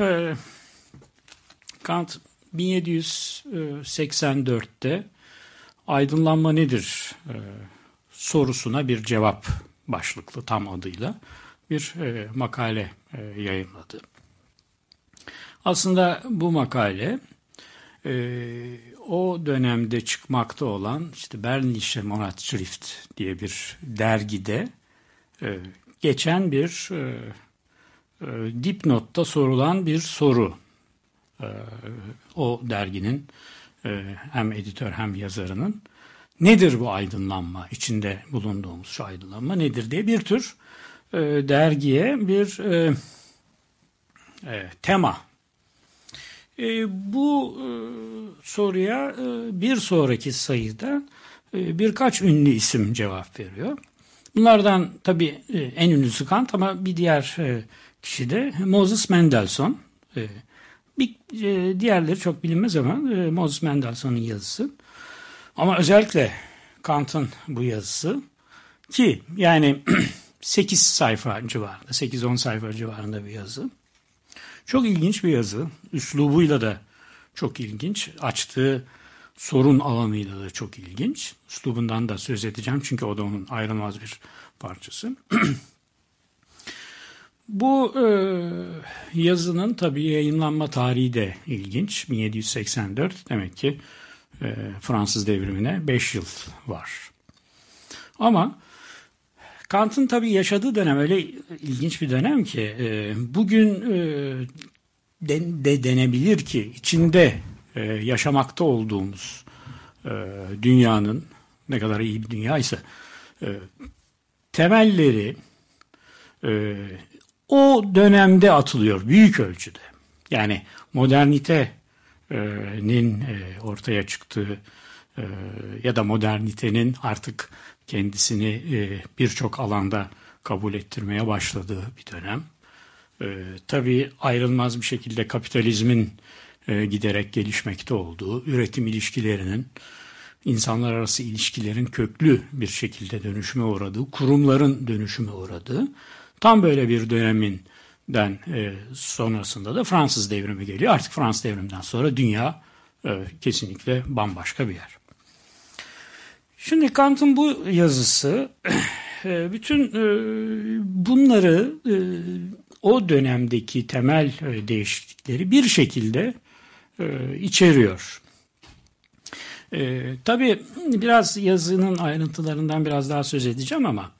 e, Kant 1784'te aydınlanma nedir e, sorusuna bir cevap başlıklı tam adıyla bir e, makale yayınladı. Aslında bu makale o dönemde çıkmakta olan işte Berlische Monatsschrift diye bir dergide geçen bir e, dipnotta sorulan bir soru. E, o derginin e, hem editör hem yazarının nedir bu aydınlanma içinde bulunduğumuz şu aydınlanma nedir diye bir tür dergiye bir tema bu soruya bir sonraki sayıda birkaç ünlü isim cevap veriyor. Bunlardan tabii en ünlüsü Kant ama bir diğer kişi de Moses Mendelssohn. E, bir, e, diğerleri çok bilinmez ama e, Moses Mendelssohn'un yazısı. Ama özellikle Kant'ın bu yazısı ki yani 8 sayfa civarında, 8-10 sayfa civarında bir yazı. Çok ilginç bir yazı. Üslubuyla da çok ilginç. Açtığı sorun alanıyla da çok ilginç. Üslubundan da söz edeceğim çünkü o da onun ayrılmaz bir parçası. Bu e, yazının tabii yayınlanma tarihi de ilginç. 1784 demek ki e, Fransız devrimine 5 yıl var. Ama Kant'ın tabii yaşadığı dönem öyle ilginç bir dönem ki e, bugün e, de, de denebilir ki içinde e, yaşamakta olduğumuz e, dünyanın ne kadar iyi bir dünya ise e, temelleri e, o dönemde atılıyor büyük ölçüde. Yani modernitenin e, ortaya çıktığı e, ya da modernitenin artık kendisini e, birçok alanda kabul ettirmeye başladığı bir dönem. Tabii ayrılmaz bir şekilde kapitalizmin giderek gelişmekte olduğu, üretim ilişkilerinin, insanlar arası ilişkilerin köklü bir şekilde dönüşüme uğradığı, kurumların dönüşüme uğradığı, Tam böyle bir döneminden e, sonrasında da Fransız devrimi geliyor. Artık Fransız devriminden sonra dünya e, kesinlikle bambaşka bir yer. Şimdi Kant'ın bu yazısı e, bütün e, bunları e, o dönemdeki temel e, değişiklikleri bir şekilde e, içeriyor. E, tabii biraz yazının ayrıntılarından biraz daha söz edeceğim ama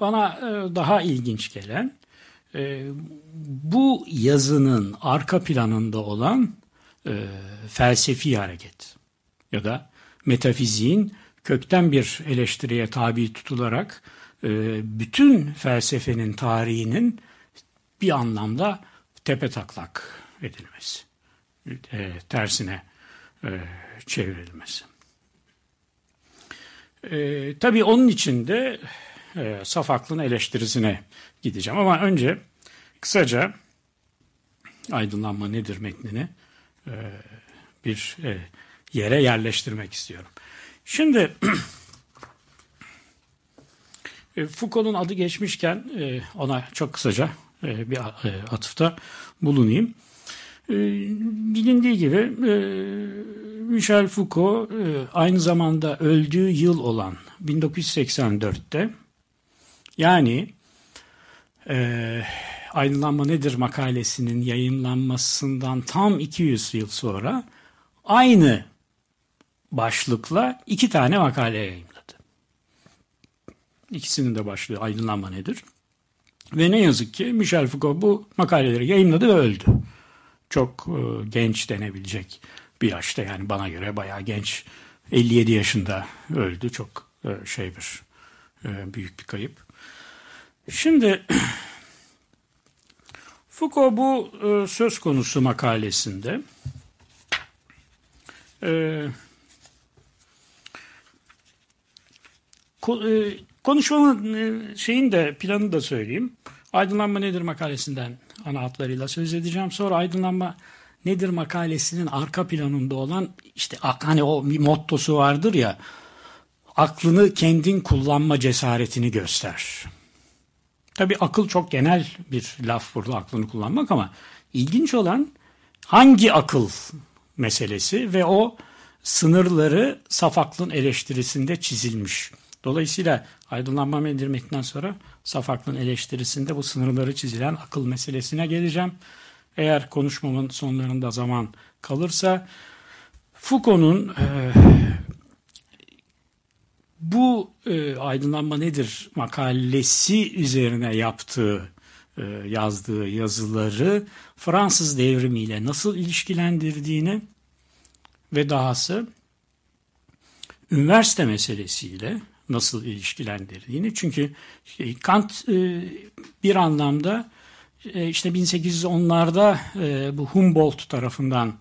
bana e, daha ilginç gelen e, bu yazının arka planında olan e, felsefi hareket ya da metafiziğin kökten bir eleştiriye tabi tutularak bütün felsefenin tarihinin bir anlamda tepe taklak edilmesi, tersine çevrilmesi. E, tabii onun için de e, saf aklın eleştirisine gideceğim. Ama önce kısaca aydınlanma nedir metnini e, bir e, yere yerleştirmek istiyorum. Şimdi e, Foucault'un adı geçmişken e, ona çok kısaca e, bir atıfta bulunayım. Bilindiği gibi Michel Foucault aynı zamanda öldüğü yıl olan 1984'te yani e, Aydınlanma Nedir makalesinin yayınlanmasından tam 200 yıl sonra aynı başlıkla iki tane makale yayınladı. İkisinin de başlığı Aydınlanma Nedir? Ve ne yazık ki Michel Foucault bu makaleleri yayınladı ve öldü. Çok e, genç denebilecek bir yaşta yani bana göre bayağı genç 57 yaşında öldü. Çok e, şey bir e, büyük bir kayıp. Şimdi Foucault bu e, söz konusu makalesinde e, e, konuşmamın e, şeyin de planını da söyleyeyim. Aydınlanma nedir makalesinden ana hatlarıyla söz edeceğim. Sonra aydınlanma nedir makalesinin arka planında olan işte hani o bir mottosu vardır ya aklını kendin kullanma cesaretini göster. Tabi akıl çok genel bir laf burada aklını kullanmak ama ilginç olan hangi akıl meselesi ve o sınırları saf aklın eleştirisinde çizilmiş. Dolayısıyla aydınlanma indirmekten sonra saf aklın eleştirisinde bu sınırları çizilen akıl meselesine geleceğim. Eğer konuşmamın sonlarında zaman kalırsa Foucault'un e, aydınlanma nedir makalesi üzerine yaptığı e, yazdığı yazıları Fransız devrimiyle nasıl ilişkilendirdiğini ve dahası üniversite meselesiyle nasıl ilişkilendirdiğini. Çünkü şey, Kant e, bir anlamda e, işte 1810'larda e, bu Humboldt tarafından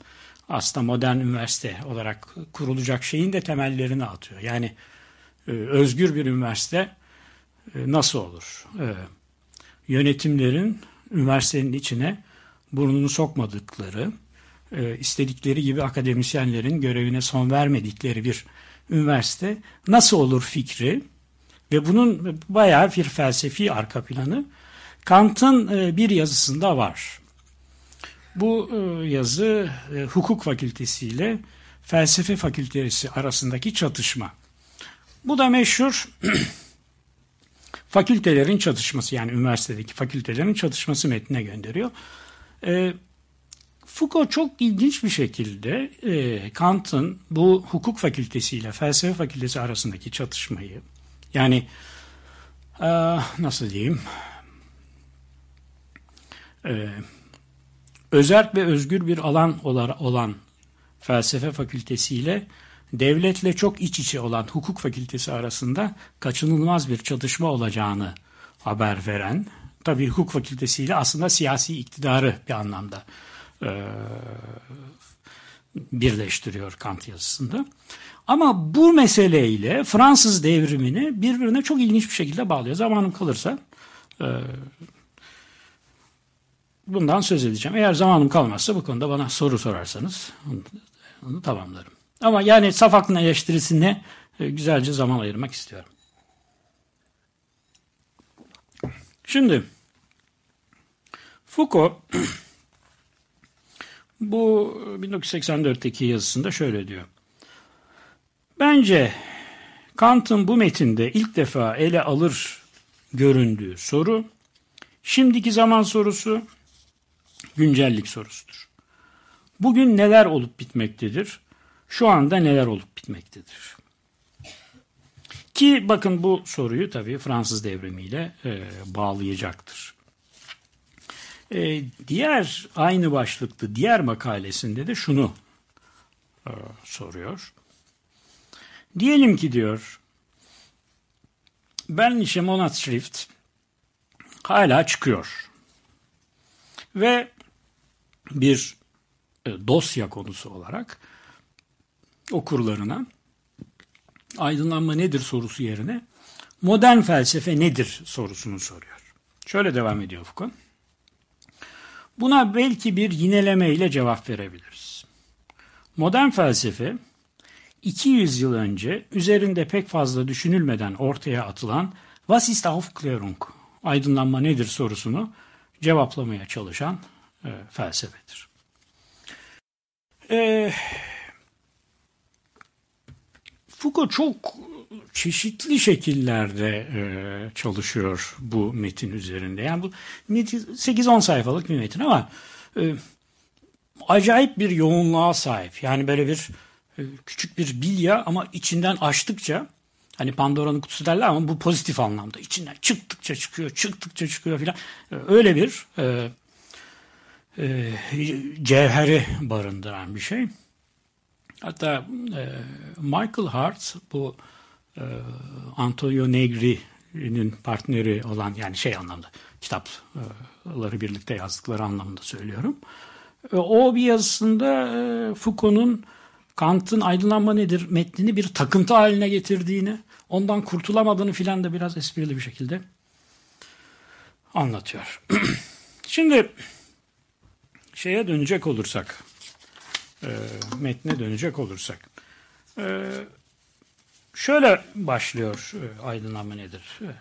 aslında modern üniversite olarak kurulacak şeyin de temellerini atıyor. Yani özgür bir üniversite nasıl olur? Yönetimlerin üniversitenin içine burnunu sokmadıkları, istedikleri gibi akademisyenlerin görevine son vermedikleri bir üniversite nasıl olur fikri ve bunun bayağı bir felsefi arka planı Kant'ın e, bir yazısında var. Bu e, yazı e, hukuk fakültesi ile felsefe fakültesi arasındaki çatışma. Bu da meşhur fakültelerin çatışması yani üniversitedeki fakültelerin çatışması metnine gönderiyor. Foucault çok ilginç bir şekilde e, Kant'ın bu hukuk fakültesi ile felsefe fakültesi arasındaki çatışmayı yani e, nasıl diyeyim e, özerk ve özgür bir alan olan felsefe fakültesi ile devletle çok iç içe olan hukuk fakültesi arasında kaçınılmaz bir çatışma olacağını haber veren, tabii hukuk fakültesiyle aslında siyasi iktidarı bir anlamda e, birleştiriyor Kant yazısında. Ama bu meseleyle Fransız devrimini birbirine çok ilginç bir şekilde bağlıyor. Zamanım kalırsa e, bundan söz edeceğim. Eğer zamanım kalmazsa bu konuda bana soru sorarsanız onu, onu tamamlarım. Ama yani saf aklın eleştirisine e, güzelce zaman ayırmak istiyorum. Şimdi Foucault bu 1984'teki yazısında şöyle diyor. Bence Kant'ın bu metinde ilk defa ele alır göründüğü soru, şimdiki zaman sorusu, güncellik sorusudur. Bugün neler olup bitmektedir? Şu anda neler olup bitmektedir? Ki bakın bu soruyu tabii Fransız devrimiyle e, bağlayacaktır. E, diğer aynı başlıklı diğer makalesinde de şunu e, soruyor. Diyelim ki diyor Bernische Monatsschrift hala çıkıyor. Ve bir e, dosya konusu olarak okurlarına aydınlanma nedir sorusu yerine modern felsefe nedir sorusunu soruyor. Şöyle devam ediyor Foucault. Buna belki bir yineleme ile cevap verebiliriz. Modern felsefe 200 yıl önce üzerinde pek fazla düşünülmeden ortaya atılan Was ist Aufklärung? Aydınlanma nedir sorusunu cevaplamaya çalışan e, felsefedir. E, Foucault çok çeşitli şekillerde e, çalışıyor bu metin üzerinde. Yani bu metin 8-10 sayfalık bir metin ama e, acayip bir yoğunluğa sahip. Yani böyle bir e, küçük bir bilya ama içinden açtıkça hani Pandora'nın kutusu derler ama bu pozitif anlamda. içinden çıktıkça çıkıyor, çıktıkça çıkıyor filan. E, öyle bir e, e, cevheri barındıran bir şey. Hatta e, Michael Hart bu e, Antonio Negri'nin partneri olan yani şey anlamda kitapları birlikte yazdıkları anlamında söylüyorum. E, o bir yazısında e, Foucault'un Kant'ın aydınlanma nedir metnini bir takıntı haline getirdiğini, ondan kurtulamadığını filan da biraz esprili bir şekilde anlatıyor. Şimdi şeye dönecek olursak, e, metne dönecek olursak. E, şöyle başlıyor e, aydınlanma nedir e,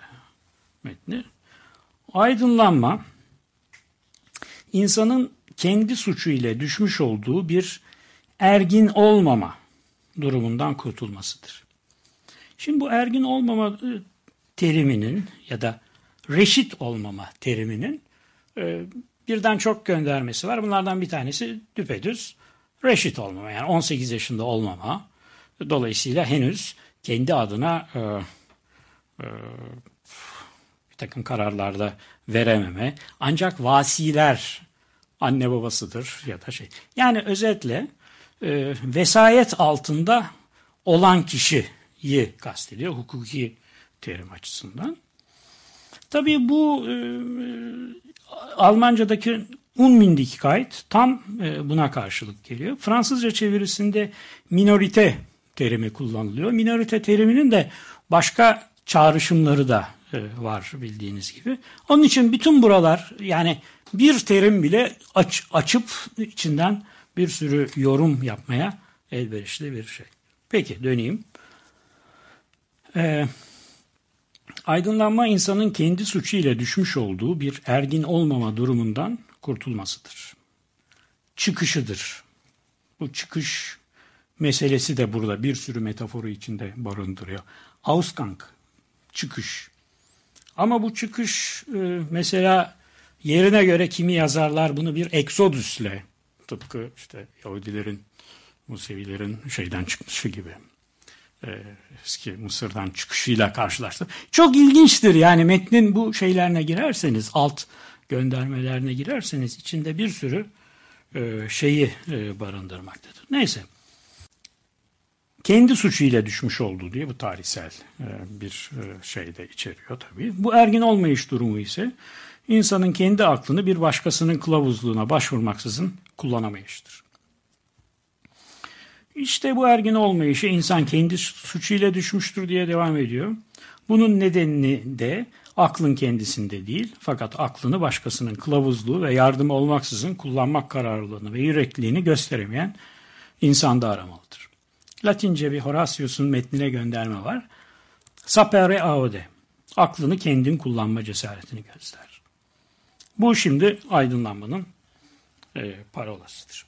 metni. Aydınlanma insanın kendi suçu ile düşmüş olduğu bir ergin olmama durumundan kurtulmasıdır. Şimdi bu ergin olmama e, teriminin ya da reşit olmama teriminin e, birden çok göndermesi var. Bunlardan bir tanesi düpedüz reşit olmama yani 18 yaşında olmama. Dolayısıyla henüz kendi adına e, e, bir takım kararlarda verememe. Ancak vasiler anne babasıdır ya da şey. Yani özetle e, vesayet altında olan kişiyi kastediyor hukuki terim açısından. Tabii bu e, Almanca'daki Unmündigkeit tam e, buna karşılık geliyor. Fransızca çevirisinde minorite terimi kullanılıyor. Minorite teriminin de başka çağrışımları da e, var bildiğiniz gibi. Onun için bütün buralar yani bir terim bile aç, açıp içinden bir sürü yorum yapmaya elverişli bir şey. Peki döneyim. Ee, aydınlanma insanın kendi suçu ile düşmüş olduğu bir ergin olmama durumundan kurtulmasıdır. Çıkışıdır. Bu çıkış meselesi de burada bir sürü metaforu içinde barındırıyor. Ausgang, çıkış. Ama bu çıkış e, mesela yerine göre kimi yazarlar bunu bir eksodüsle tıpkı işte Yahudilerin, Musevilerin şeyden çıkışı gibi e, eski Mısır'dan çıkışıyla karşılaştı. Çok ilginçtir yani metnin bu şeylerine girerseniz alt göndermelerine girerseniz içinde bir sürü e, şeyi e, barındırmaktadır. Neyse. Kendi suçuyla düşmüş oldu diye bu tarihsel e, bir şey de içeriyor tabii. Bu ergin olmayış durumu ise insanın kendi aklını bir başkasının kılavuzluğuna başvurmaksızın kullanamayıştır. İşte bu ergin olmayışı insan kendi suçuyla düşmüştür diye devam ediyor. Bunun nedenini de aklın kendisinde değil fakat aklını başkasının kılavuzluğu ve yardımı olmaksızın kullanmak kararlılığını ve yürekliliğini gösteremeyen insanda aramalıdır. Latince bir Horatius'un metnine gönderme var. Sapere aude. Aklını kendin kullanma cesaretini göster. Bu şimdi aydınlanmanın e, parolasıdır.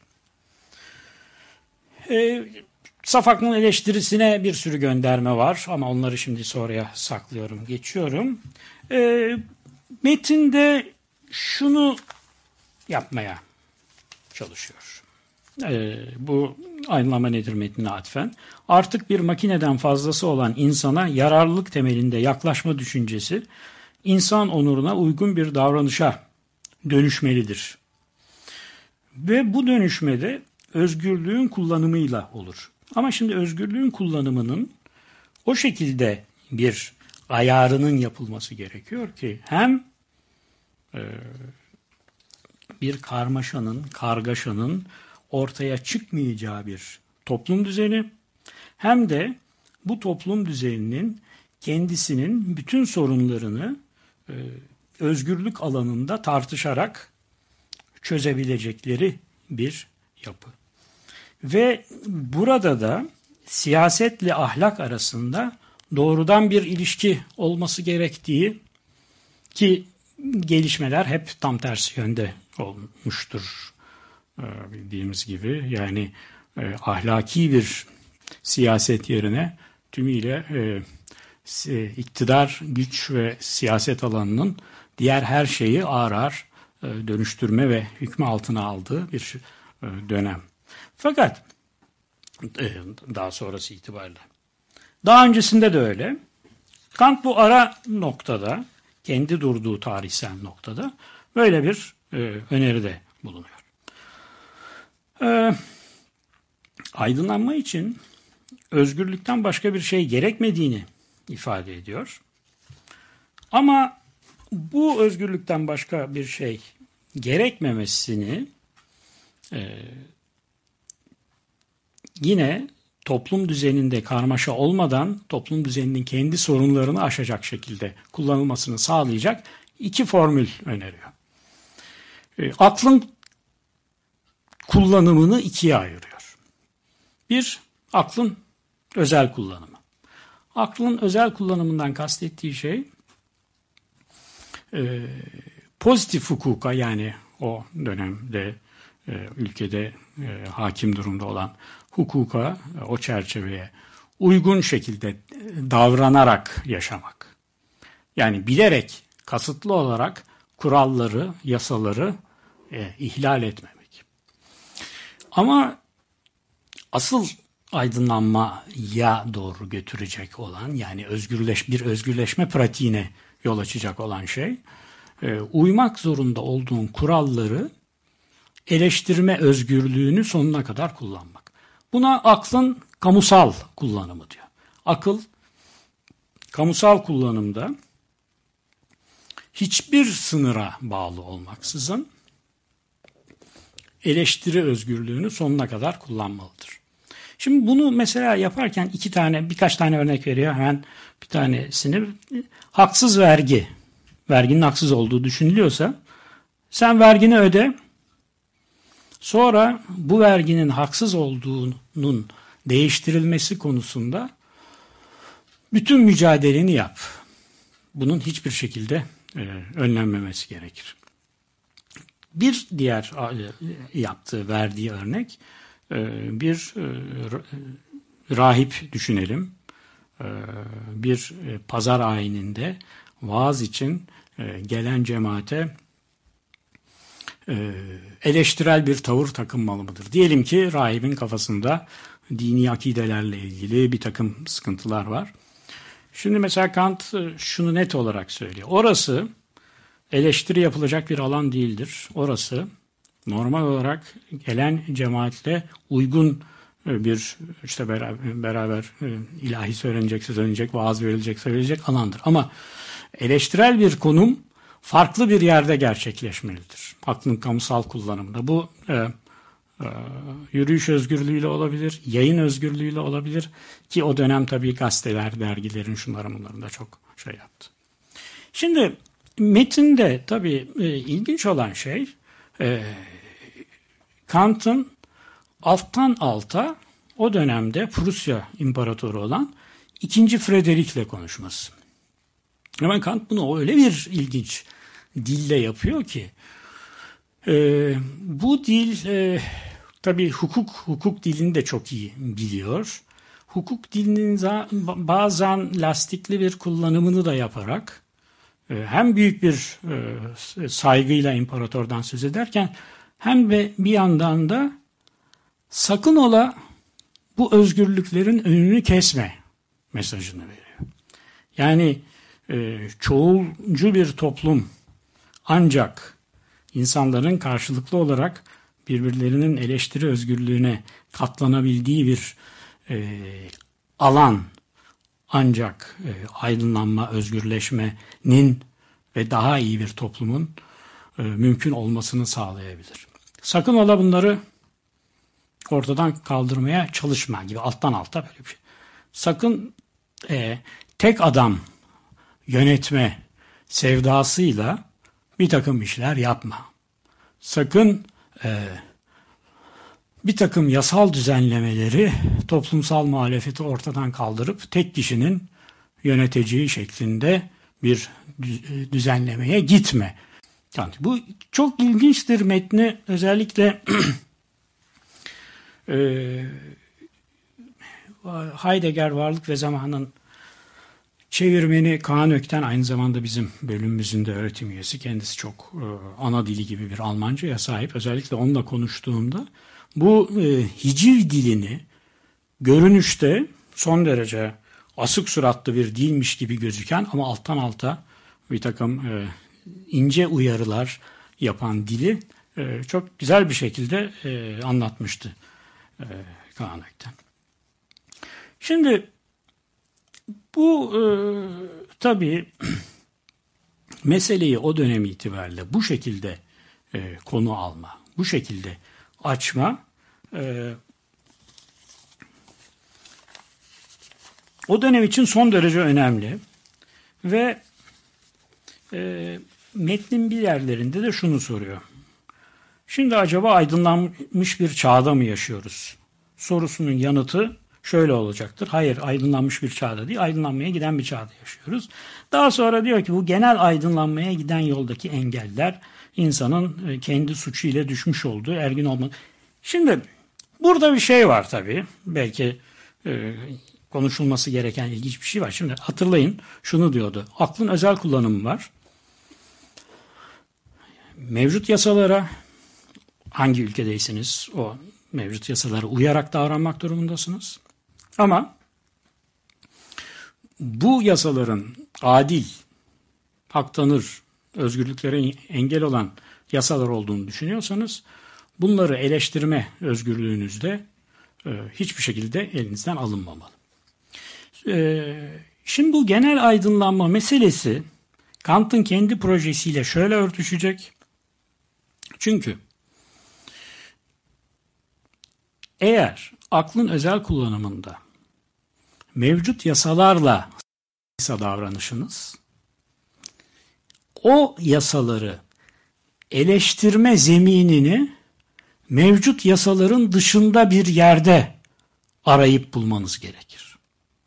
E, Safak'ın eleştirisine bir sürü gönderme var ama onları şimdi sonraya saklıyorum, geçiyorum. E, metinde şunu yapmaya çalışıyor. E, bu aynılama nedir metnine atfen? Artık bir makineden fazlası olan insana yararlılık temelinde yaklaşma düşüncesi insan onuruna uygun bir davranışa dönüşmelidir. Ve bu dönüşmede özgürlüğün kullanımıyla olur. Ama şimdi özgürlüğün kullanımının o şekilde bir ayarının yapılması gerekiyor ki hem e, bir karmaşanın, kargaşanın ortaya çıkmayacağı bir toplum düzeni hem de bu toplum düzeninin kendisinin bütün sorunlarını e, özgürlük alanında tartışarak çözebilecekleri bir yapı. Ve burada da siyasetle ahlak arasında doğrudan bir ilişki olması gerektiği ki gelişmeler hep tam tersi yönde olmuştur ee, bildiğimiz gibi. Yani e, ahlaki bir siyaset yerine tümüyle e, iktidar, güç ve siyaset alanının diğer her şeyi ağır ağır e, dönüştürme ve hükmü altına aldığı bir dönem. Fakat daha sonrası itibariyle. Daha öncesinde de öyle. Kant bu ara noktada, kendi durduğu tarihsel noktada böyle bir e, öneride bulunuyor. E, aydınlanma için özgürlükten başka bir şey gerekmediğini ifade ediyor. Ama bu özgürlükten başka bir şey gerekmemesini e, yine toplum düzeninde karmaşa olmadan toplum düzeninin kendi sorunlarını aşacak şekilde kullanılmasını sağlayacak iki formül öneriyor. E, aklın kullanımını ikiye ayırıyor. Bir, aklın özel kullanımı. Aklın özel kullanımından kastettiği şey e, pozitif hukuka yani o dönemde e, ülkede e, hakim durumda olan hukuka, o çerçeveye uygun şekilde davranarak yaşamak. Yani bilerek, kasıtlı olarak kuralları, yasaları e, ihlal etmemek. Ama asıl aydınlanmaya doğru götürecek olan yani özgürleş bir özgürleşme pratiğine yol açacak olan şey e, uymak zorunda olduğun kuralları eleştirme özgürlüğünü sonuna kadar kullanmak. Buna aklın kamusal kullanımı diyor. Akıl kamusal kullanımda hiçbir sınıra bağlı olmaksızın eleştiri özgürlüğünü sonuna kadar kullanmalıdır. Şimdi bunu mesela yaparken iki tane birkaç tane örnek veriyor. Hemen bir tanesini haksız vergi. Verginin haksız olduğu düşünülüyorsa sen vergini öde. Sonra bu verginin haksız olduğunun değiştirilmesi konusunda bütün mücadeleni yap. Bunun hiçbir şekilde e, önlenmemesi gerekir. Bir diğer e, yaptığı, verdiği örnek e, bir rahip düşünelim. Bir pazar ayininde vaaz için gelen cemaate eleştirel bir tavır takınmalı mıdır? Diyelim ki rahibin kafasında dini akidelerle ilgili bir takım sıkıntılar var. Şimdi mesela Kant e, şunu net olarak söylüyor. Orası eleştiri yapılacak bir alan değildir. Orası normal olarak gelen cemaatle uygun e, bir işte beraber, beraber e, ilahi söylenecek, söylenecek, vaaz verilecek, söylenecek alandır. Ama eleştirel bir konum farklı bir yerde gerçekleşmelidir. Aklın kamusal kullanımında. Bu e, ee, yürüyüş özgürlüğüyle olabilir, yayın özgürlüğüyle olabilir ki o dönem tabii gazeteler, dergilerin şunların bunların da çok şey yaptı. Şimdi metinde tabii e, ilginç olan şey e, Kant'ın alttan alta o dönemde Prusya imparatoru olan 2. Frederick'le konuşması. Ama Kant bunu öyle bir ilginç dille yapıyor ki e, bu dil e, Tabii hukuk hukuk dilini de çok iyi biliyor. Hukuk dilinin bazen lastikli bir kullanımını da yaparak e, hem büyük bir e, saygıyla imparatordan söz ederken hem de bir yandan da sakın ola bu özgürlüklerin önünü kesme mesajını veriyor. Yani e, çoğulcu bir toplum ancak insanların karşılıklı olarak birbirlerinin eleştiri özgürlüğüne katlanabildiği bir e, alan ancak e, aydınlanma, özgürleşmenin ve daha iyi bir toplumun e, mümkün olmasını sağlayabilir. Sakın ola bunları ortadan kaldırmaya çalışma gibi alttan alta böyle bir şey. Sakın e, tek adam yönetme sevdasıyla bir takım işler yapma. Sakın e, bir takım yasal düzenlemeleri toplumsal muhalefeti ortadan kaldırıp tek kişinin yöneteceği şeklinde bir düzenlemeye gitme. Yani bu çok ilginçtir metni özellikle e, Heidegger Varlık ve Zamanın Çevirmeni Kaan Ökten aynı zamanda bizim bölümümüzün de öğretim üyesi. Kendisi çok e, ana dili gibi bir Almanca'ya sahip. Özellikle onunla konuştuğumda bu e, hiciv dilini görünüşte son derece asık suratlı bir dilmiş gibi gözüken ama alttan alta bir takım e, ince uyarılar yapan dili e, çok güzel bir şekilde e, anlatmıştı e, Kaan Ökten. Şimdi bu e, tabii meseleyi o dönem itibariyle bu şekilde e, konu alma, bu şekilde açma e, o dönem için son derece önemli ve e, metnin bir yerlerinde de şunu soruyor. Şimdi acaba aydınlanmış bir çağda mı yaşıyoruz? Sorusunun yanıtı şöyle olacaktır. Hayır aydınlanmış bir çağda değil, aydınlanmaya giden bir çağda yaşıyoruz. Daha sonra diyor ki bu genel aydınlanmaya giden yoldaki engeller insanın e, kendi suçu ile düşmüş olduğu ergin olma. Şimdi burada bir şey var tabii. Belki e, konuşulması gereken ilginç bir şey var. Şimdi hatırlayın şunu diyordu. Aklın özel kullanımı var. Mevcut yasalara hangi ülkedeyseniz o mevcut yasalara uyarak davranmak durumundasınız. Ama bu yasaların adil, hak tanır, özgürlüklere engel olan yasalar olduğunu düşünüyorsanız bunları eleştirme özgürlüğünüzde e, hiçbir şekilde elinizden alınmamalı. E, şimdi bu genel aydınlanma meselesi Kant'ın kendi projesiyle şöyle örtüşecek. Çünkü eğer aklın özel kullanımında mevcut yasalarla davranışınız o yasaları eleştirme zeminini mevcut yasaların dışında bir yerde arayıp bulmanız gerekir.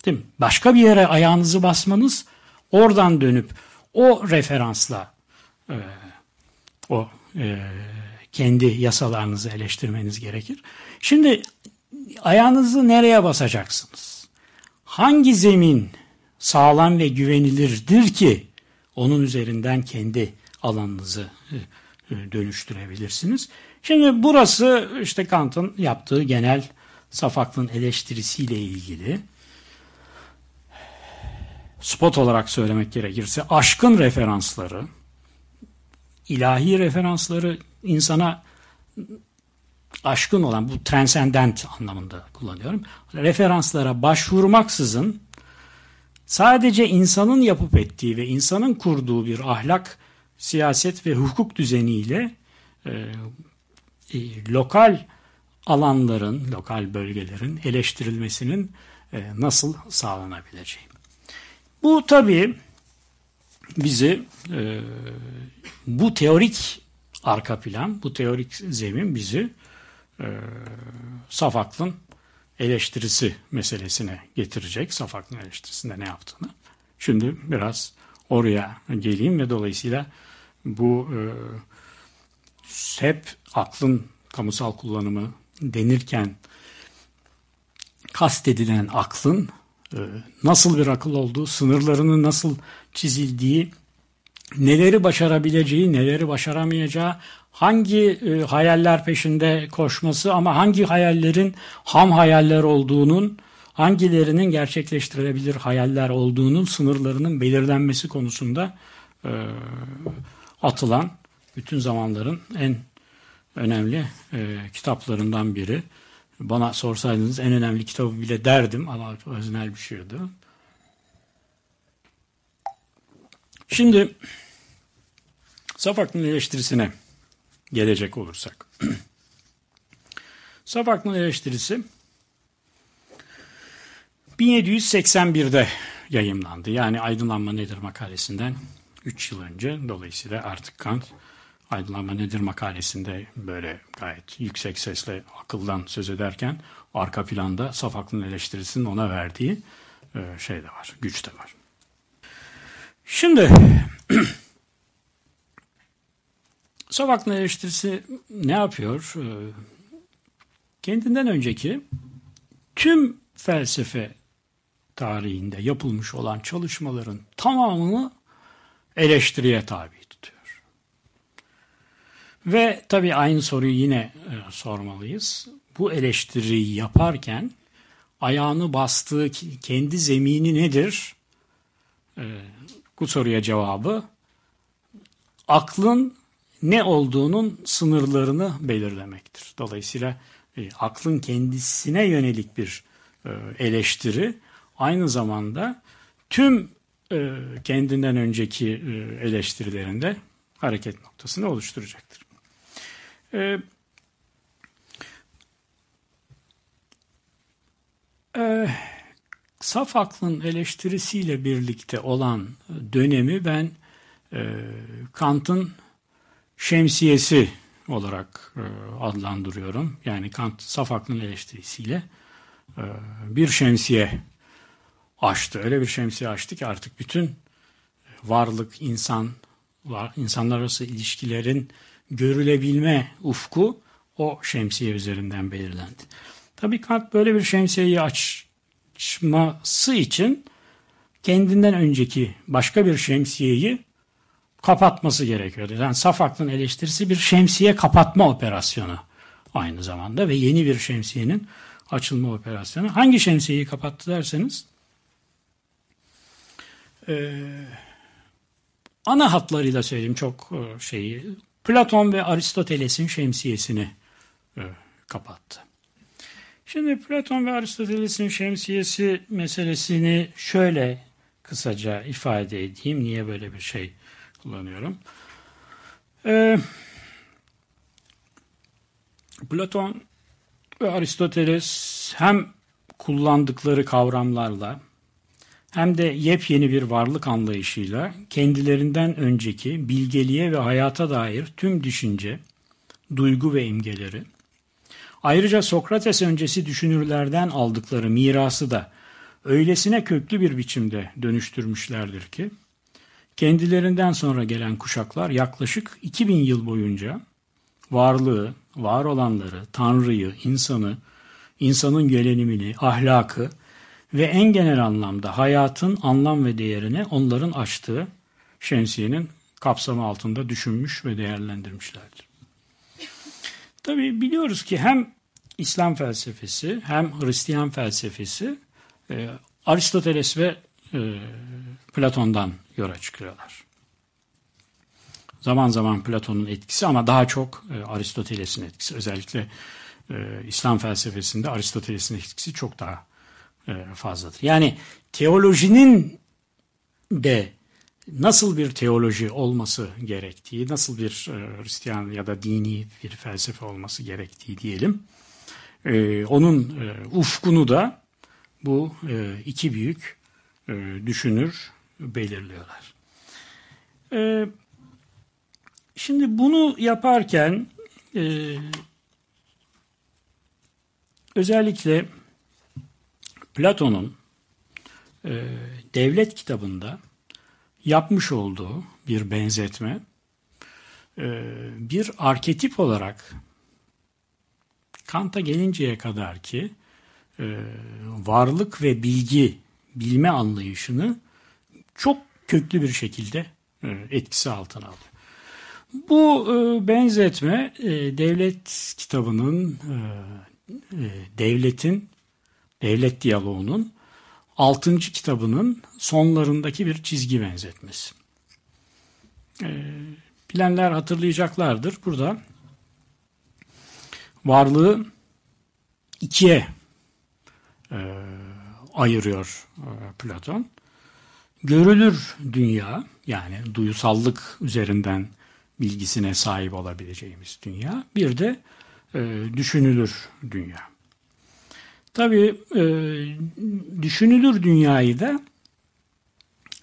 Değil mi? Başka bir yere ayağınızı basmanız, oradan dönüp o referansla e, o e, kendi yasalarınızı eleştirmeniz gerekir. Şimdi ayağınızı nereye basacaksınız? Hangi zemin sağlam ve güvenilirdir ki onun üzerinden kendi alanınızı e, e, dönüştürebilirsiniz. Şimdi burası işte Kant'ın yaptığı genel saf aklın eleştirisiyle ilgili. Spot olarak söylemek gerekirse aşkın referansları, ilahi referansları insana aşkın olan bu transcendent anlamında kullanıyorum. Referanslara başvurmaksızın sadece insanın yapıp ettiği ve insanın kurduğu bir ahlak, siyaset ve hukuk düzeniyle e, e, lokal alanların, lokal bölgelerin eleştirilmesinin e, nasıl sağlanabileceği. Bu tabii bizi e, bu teorik arka plan, bu teorik zemin bizi e, saf aklın eleştirisi meselesine getirecek. Saf aklın eleştirisinde ne yaptığını. Şimdi biraz oraya geleyim ve dolayısıyla bu e, hep aklın kamusal kullanımı denirken kastedilen aklın e, nasıl bir akıl olduğu, sınırlarının nasıl çizildiği, neleri başarabileceği, neleri başaramayacağı, hangi e, hayaller peşinde koşması ama hangi hayallerin ham hayaller olduğunun, hangilerinin gerçekleştirilebilir hayaller olduğunun sınırlarının belirlenmesi konusunda e, atılan bütün zamanların en önemli e, kitaplarından biri. Bana sorsaydınız en önemli kitabı bile derdim ama öznel bir şeydi. Şimdi saf aklın eleştirisine gelecek olursak. saf aklın eleştirisi 1781'de yayımlandı. Yani Aydınlanma Nedir makalesinden 3 yıl önce. Dolayısıyla artık Kant Aydınlanma Nedir makalesinde böyle gayet yüksek sesle akıldan söz ederken arka planda saf aklın eleştirisinin ona verdiği e, şey de var, güç de var. Şimdi saf aklın eleştirisi ne yapıyor? E, kendinden önceki tüm felsefe tarihinde yapılmış olan çalışmaların tamamını eleştiriye tabi ve tabii aynı soruyu yine e, sormalıyız. Bu eleştiriyi yaparken ayağını bastığı kendi zemini nedir? E, bu soruya cevabı aklın ne olduğunun sınırlarını belirlemektir. Dolayısıyla e, aklın kendisine yönelik bir e, eleştiri aynı zamanda tüm e, kendinden önceki e, eleştirilerinde hareket noktasını oluşturacaktır. Ee, e, saf aklın eleştirisiyle birlikte olan dönemi ben e, Kant'ın şemsiyesi olarak e, adlandırıyorum. Yani Kant saf aklın eleştirisiyle e, bir şemsiye açtı. Öyle bir şemsiye açtı ki artık bütün varlık, insan, var, insanlar arası ilişkilerin görülebilme ufku o şemsiye üzerinden belirlendi. Tabii Kant böyle bir şemsiyeyi açması için kendinden önceki başka bir şemsiyeyi kapatması gerekiyordu. Yani saf aklın eleştirisi bir şemsiye kapatma operasyonu aynı zamanda ve yeni bir şemsiyenin açılma operasyonu. Hangi şemsiyeyi kapattı derseniz e, ana hatlarıyla söyleyeyim çok e, şeyi Platon ve Aristoteles'in şemsiyesini e, kapattı. Şimdi Platon ve Aristoteles'in şemsiyesi meselesini şöyle kısaca ifade edeyim. Niye böyle bir şey kullanıyorum? Ee, Platon ve Aristoteles hem kullandıkları kavramlarla hem de yepyeni bir varlık anlayışıyla kendilerinden önceki bilgeliğe ve hayata dair tüm düşünce, duygu ve imgeleri, ayrıca Sokrates öncesi düşünürlerden aldıkları mirası da öylesine köklü bir biçimde dönüştürmüşlerdir ki, kendilerinden sonra gelen kuşaklar yaklaşık 2000 yıl boyunca varlığı, var olanları, Tanrı'yı, insanı, insanın gelenimini, ahlakı ve en genel anlamda hayatın anlam ve değerini onların açtığı şemsiyenin kapsamı altında düşünmüş ve değerlendirmişlerdir. Tabi biliyoruz ki hem İslam felsefesi hem Hristiyan felsefesi e, Aristoteles ve e, Platon'dan yola çıkıyorlar. Zaman zaman Platon'un etkisi ama daha çok e, Aristoteles'in etkisi. Özellikle e, İslam felsefesinde Aristoteles'in etkisi çok daha e, fazladır. Yani teolojinin de nasıl bir teoloji olması gerektiği, nasıl bir e, Hristiyan ya da dini bir felsefe olması gerektiği diyelim. E, onun e, ufkunu da bu e, iki büyük e, düşünür belirliyorlar. E, şimdi bunu yaparken e, özellikle Platon'un e, devlet kitabında yapmış olduğu bir benzetme e, bir arketip olarak Kant'a gelinceye kadar ki e, varlık ve bilgi, bilme anlayışını çok köklü bir şekilde e, etkisi altına alıyor. Bu e, benzetme e, devlet kitabının, devletin, devlet diyaloğunun 6. kitabının sonlarındaki bir çizgi benzetmesi. Bilenler hatırlayacaklardır. Burada varlığı ikiye ayırıyor Platon. Görülür dünya yani duyusallık üzerinden bilgisine sahip olabileceğimiz dünya. Bir de e, düşünülür dünya. Tabii e, düşünülür dünyayı da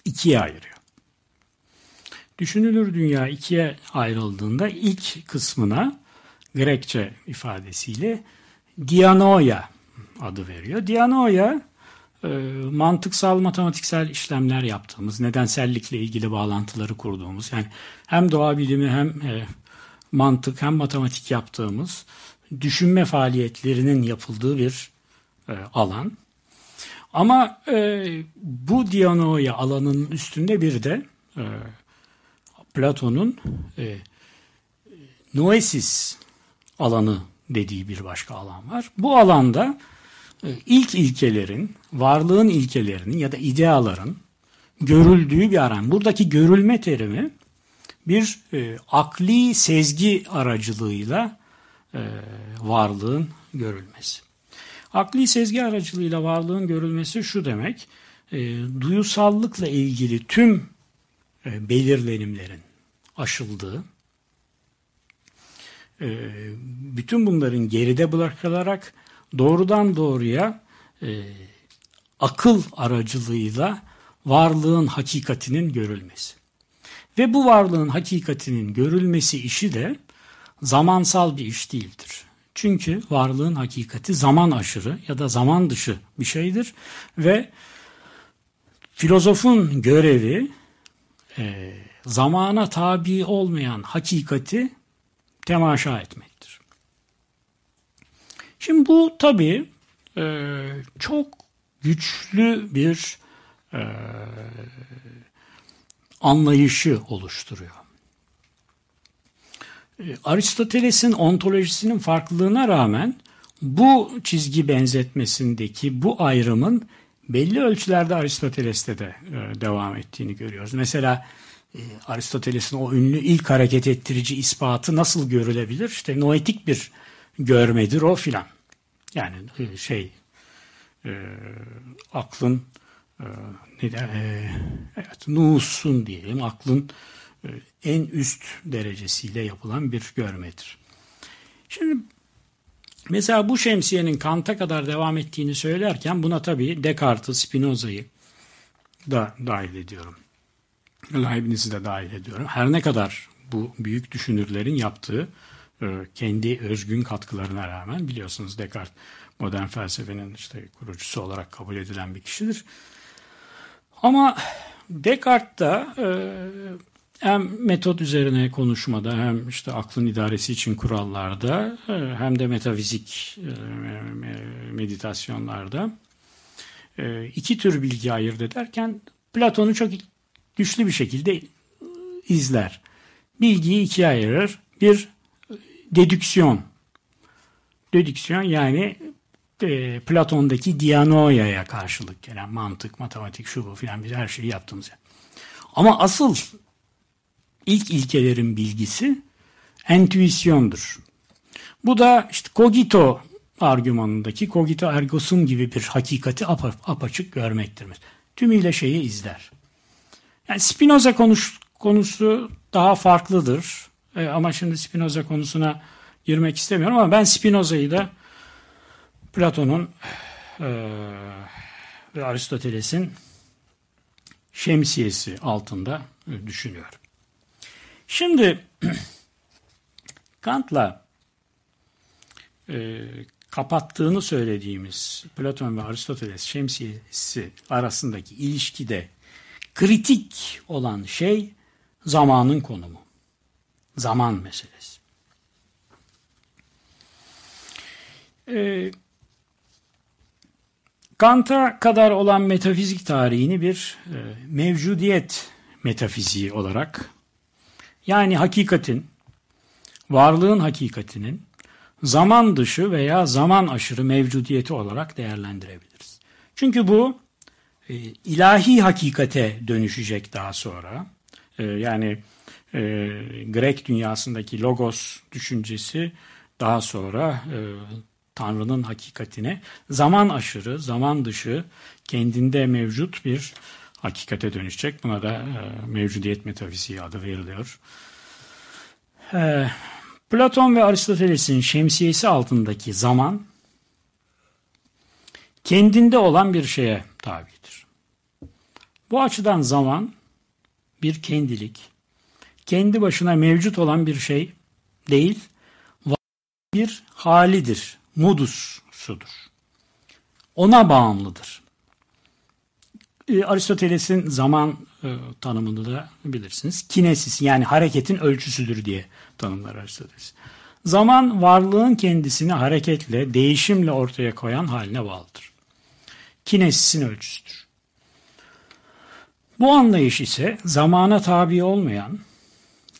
ikiye ayırıyor. Düşünülür dünya ikiye ayrıldığında ilk kısmına Grekçe ifadesiyle dianoia adı veriyor. Dianoia e, mantıksal matematiksel işlemler yaptığımız, nedensellikle ilgili bağlantıları kurduğumuz yani hem doğa bilimi hem e, mantık hem matematik yaptığımız düşünme faaliyetlerinin yapıldığı bir e, alan. Ama e, bu Dianoia alanının üstünde bir de e, Platon'un e, noesis alanı dediği bir başka alan var. Bu alanda ilk ilkelerin, varlığın ilkelerinin ya da ideaların görüldüğü bir alan. Buradaki görülme terimi bir e, akli sezgi aracılığıyla e, varlığın görülmesi. Akli sezgi aracılığıyla varlığın görülmesi şu demek, e, duyusallıkla ilgili tüm e, belirlenimlerin aşıldığı, e, bütün bunların geride bırakılarak doğrudan doğruya e, akıl aracılığıyla varlığın hakikatinin görülmesi. Ve bu varlığın hakikatinin görülmesi işi de zamansal bir iş değildir. Çünkü varlığın hakikati zaman aşırı ya da zaman dışı bir şeydir ve filozofun görevi e, zamana tabi olmayan hakikati temaşa etmektir. Şimdi bu tabi e, çok güçlü bir e, anlayışı oluşturuyor. E, Aristoteles'in ontolojisinin farklılığına rağmen bu çizgi benzetmesindeki bu ayrımın belli ölçülerde Aristoteles'te de e, devam ettiğini görüyoruz. Mesela e, Aristoteles'in o ünlü ilk hareket ettirici ispatı nasıl görülebilir? İşte noetik bir görmedir o filan. Yani e, şey e, aklın e, ne de, e, evet, nusun diyelim aklın e, en üst derecesiyle yapılan bir görmedir. Şimdi mesela bu şemsiyenin Kant'a kadar devam ettiğini söylerken buna tabii Descartes'i, Spinoza'yı da dahil ediyorum. Leibniz'i de dahil ediyorum. Her ne kadar bu büyük düşünürlerin yaptığı kendi özgün katkılarına rağmen biliyorsunuz Descartes modern felsefenin işte kurucusu olarak kabul edilen bir kişidir. Ama Descartes da e, hem metot üzerine konuşmada hem işte aklın idaresi için kurallarda e, hem de metafizik meditasyonlarda iki tür bilgi ayırt ederken Platon'u çok güçlü bir şekilde izler. Bilgiyi ikiye ayırır. Bir dedüksiyon. Dedüksiyon yani e, Platon'daki dianoyaya karşılık gelen mantık, matematik, şu bu filan biz her şeyi yaptığımız yer. Ama asıl ilk ilkelerin bilgisi entüisyondur. Bu da işte cogito argümanındaki cogito ergo sum gibi bir hakikati ap apaçık görmektir. Tümüyle şeyi izler. Yani Spinoza konuş, konusu daha farklıdır. E, ama şimdi Spinoza konusuna girmek istemiyorum ama ben Spinoza'yı da Platon'un e, ve Aristoteles'in şemsiyesi altında e, düşünüyorum. Şimdi Kant'la e, kapattığını söylediğimiz Platon ve Aristoteles şemsiyesi arasındaki ilişkide kritik olan şey zamanın konumu. Zaman meselesi. Ee, Kant'a kadar olan metafizik tarihini bir e, mevcudiyet metafiziği olarak yani hakikatin, varlığın hakikatinin zaman dışı veya zaman aşırı mevcudiyeti olarak değerlendirebiliriz. Çünkü bu e, ilahi hakikate dönüşecek daha sonra. E, yani e, Grek dünyasındaki logos düşüncesi daha sonra e, Tanrı'nın hakikatine zaman aşırı, zaman dışı kendinde mevcut bir hakikate dönüşecek. Buna da e, mevcudiyet metafiziği adı veriliyor. E, Platon ve Aristoteles'in şemsiyesi altındaki zaman kendinde olan bir şeye tabidir. Bu açıdan zaman bir kendilik, kendi başına mevcut olan bir şey değil, bir halidir, modussudur. Ona bağımlıdır. E, Aristoteles'in zaman e, tanımını da bilirsiniz. Kinesis yani hareketin ölçüsüdür diye tanımlar Aristoteles. Zaman varlığın kendisini hareketle, değişimle ortaya koyan haline bağlıdır. Kinesisin ölçüsüdür. Bu anlayış ise zamana tabi olmayan,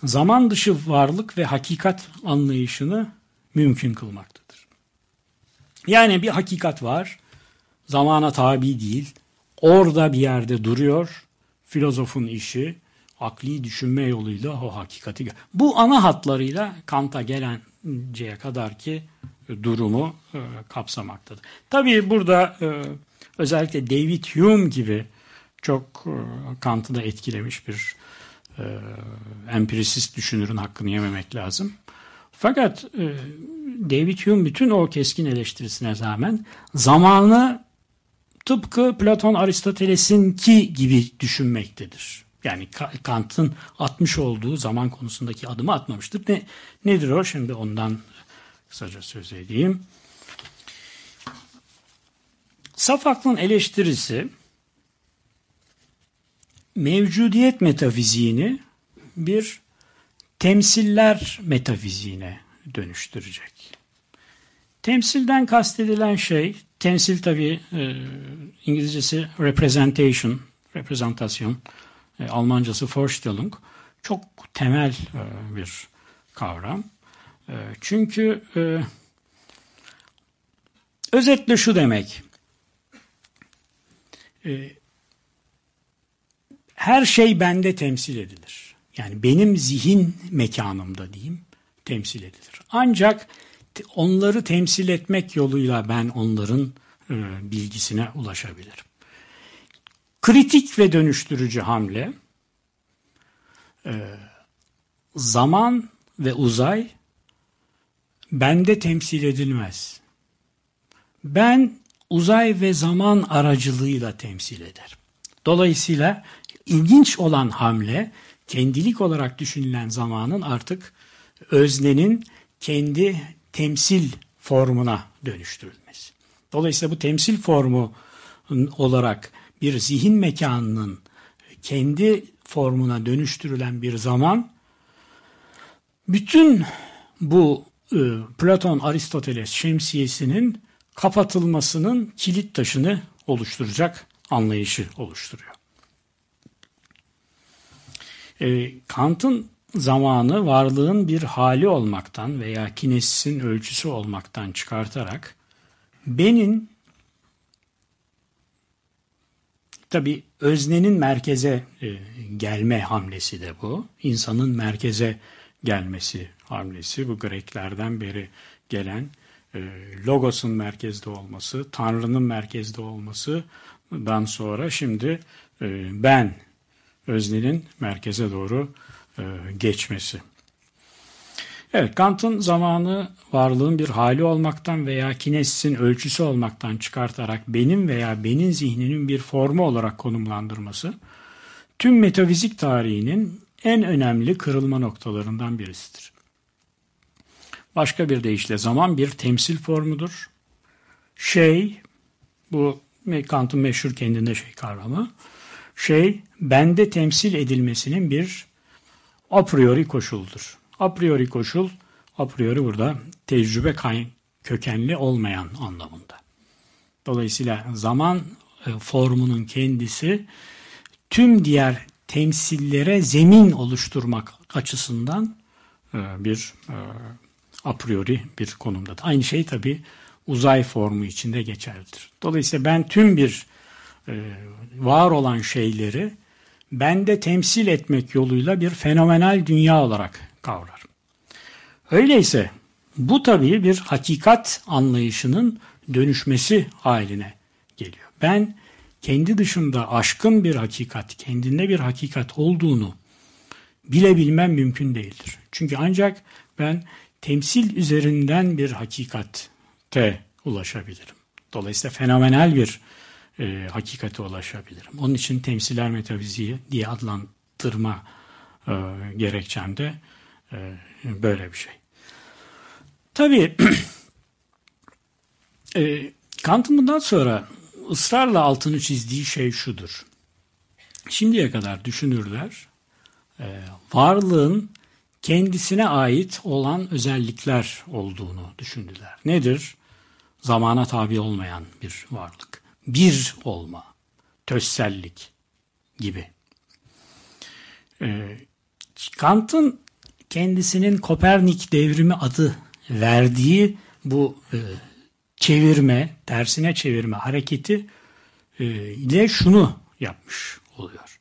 zaman dışı varlık ve hakikat anlayışını mümkün kılmaktadır. Yani bir hakikat var, zamana tabi değil, orada bir yerde duruyor, filozofun işi, akli düşünme yoluyla o hakikati. Bu ana hatlarıyla Kant'a gelinceye kadar ki durumu e, kapsamaktadır. Tabii burada e, özellikle David Hume gibi çok e, Kant'ı da etkilemiş bir e, empirisist düşünürün hakkını yememek lazım. Fakat e, David Hume bütün o keskin eleştirisine rağmen zamanı tıpkı Platon Aristoteles'inki gibi düşünmektedir. Yani Kant'ın atmış olduğu zaman konusundaki adımı atmamıştır. Ne, nedir o? Şimdi ondan kısaca söz edeyim. Saf aklın eleştirisi mevcudiyet metafiziğini bir temsiller metafiziğine dönüştürecek. Temsilden kastedilen şey, temsil tabi e, İngilizcesi representation, reprezentasyon, e, Almancası Vorstellung, çok temel e, bir kavram. E, çünkü e, özetle şu demek, e, her şey bende temsil edilir. Yani benim zihin mekanımda diyeyim temsil edilir. Ancak onları temsil etmek yoluyla ben onların e, bilgisine ulaşabilirim. Kritik ve dönüştürücü hamle e, zaman ve uzay bende temsil edilmez. Ben uzay ve zaman aracılığıyla temsil ederim. Dolayısıyla ilginç olan hamle kendilik olarak düşünülen zamanın artık öznenin kendi temsil formuna dönüştürülmesi. Dolayısıyla bu temsil formu olarak bir zihin mekanının kendi formuna dönüştürülen bir zaman bütün bu e, Platon Aristoteles şemsiyesinin kapatılmasının kilit taşını oluşturacak anlayışı oluşturuyor. E, Kant'ın zamanı varlığın bir hali olmaktan veya kinesisin ölçüsü olmaktan çıkartarak benin tabi öznenin merkeze e, gelme hamlesi de bu. İnsanın merkeze gelmesi hamlesi bu Greklerden beri gelen e, logosun merkezde olması, Tanrı'nın merkezde olmasından sonra şimdi e, ben öznenin merkeze doğru e, geçmesi. Evet, Kant'ın zamanı varlığın bir hali olmaktan veya kinesisin ölçüsü olmaktan çıkartarak benim veya benim zihninin bir formu olarak konumlandırması, tüm metafizik tarihinin en önemli kırılma noktalarından birisidir. Başka bir deyişle zaman bir temsil formudur. Şey, bu Kant'ın meşhur kendinde şey kavramı, şey bende temsil edilmesinin bir a priori koşuldur. A priori koşul, a priori burada tecrübe kökenli olmayan anlamında. Dolayısıyla zaman e, formunun kendisi tüm diğer temsillere zemin oluşturmak açısından e, bir e, a priori bir konumdadır. Aynı şey tabi uzay formu içinde geçerlidir. Dolayısıyla ben tüm bir var olan şeyleri bende temsil etmek yoluyla bir fenomenal dünya olarak kavrar. Öyleyse bu tabii bir hakikat anlayışının dönüşmesi haline geliyor. Ben kendi dışında aşkın bir hakikat, kendinde bir hakikat olduğunu bilebilmem mümkün değildir. Çünkü ancak ben temsil üzerinden bir hakikatte ulaşabilirim. Dolayısıyla fenomenal bir e, hakikate ulaşabilirim. Onun için temsiller metafiziği diye adlandırma e, gerekçem de e, böyle bir şey. Tabii e, Kant'ın bundan sonra ısrarla altını çizdiği şey şudur. Şimdiye kadar düşünürler e, varlığın kendisine ait olan özellikler olduğunu düşündüler. Nedir? Zamana tabi olmayan bir varlık bir olma, tözsellik gibi. Ee, Kant'ın kendisinin Kopernik devrimi adı verdiği bu e, çevirme, tersine çevirme hareketi e, ile şunu yapmış oluyor.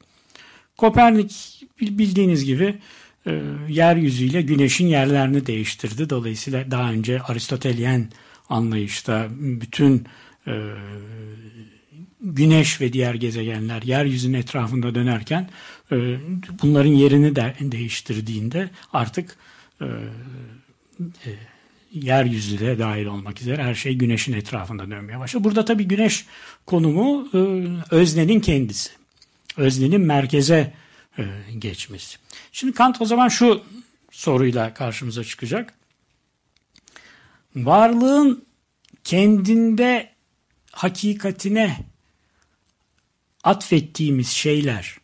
Kopernik bildiğiniz gibi e, yeryüzüyle güneşin yerlerini değiştirdi. Dolayısıyla daha önce Aristotelyen anlayışta bütün e, güneş ve diğer gezegenler yeryüzünün etrafında dönerken e, bunların yerini de değiştirdiğinde artık e, e, yeryüzü de dahil olmak üzere her şey güneşin etrafında dönmeye başladı. Burada tabii güneş konumu e, öznenin kendisi. Öznenin merkeze e, geçmesi. Şimdi Kant o zaman şu soruyla karşımıza çıkacak. Varlığın kendinde hakikatine atfettiğimiz şeyler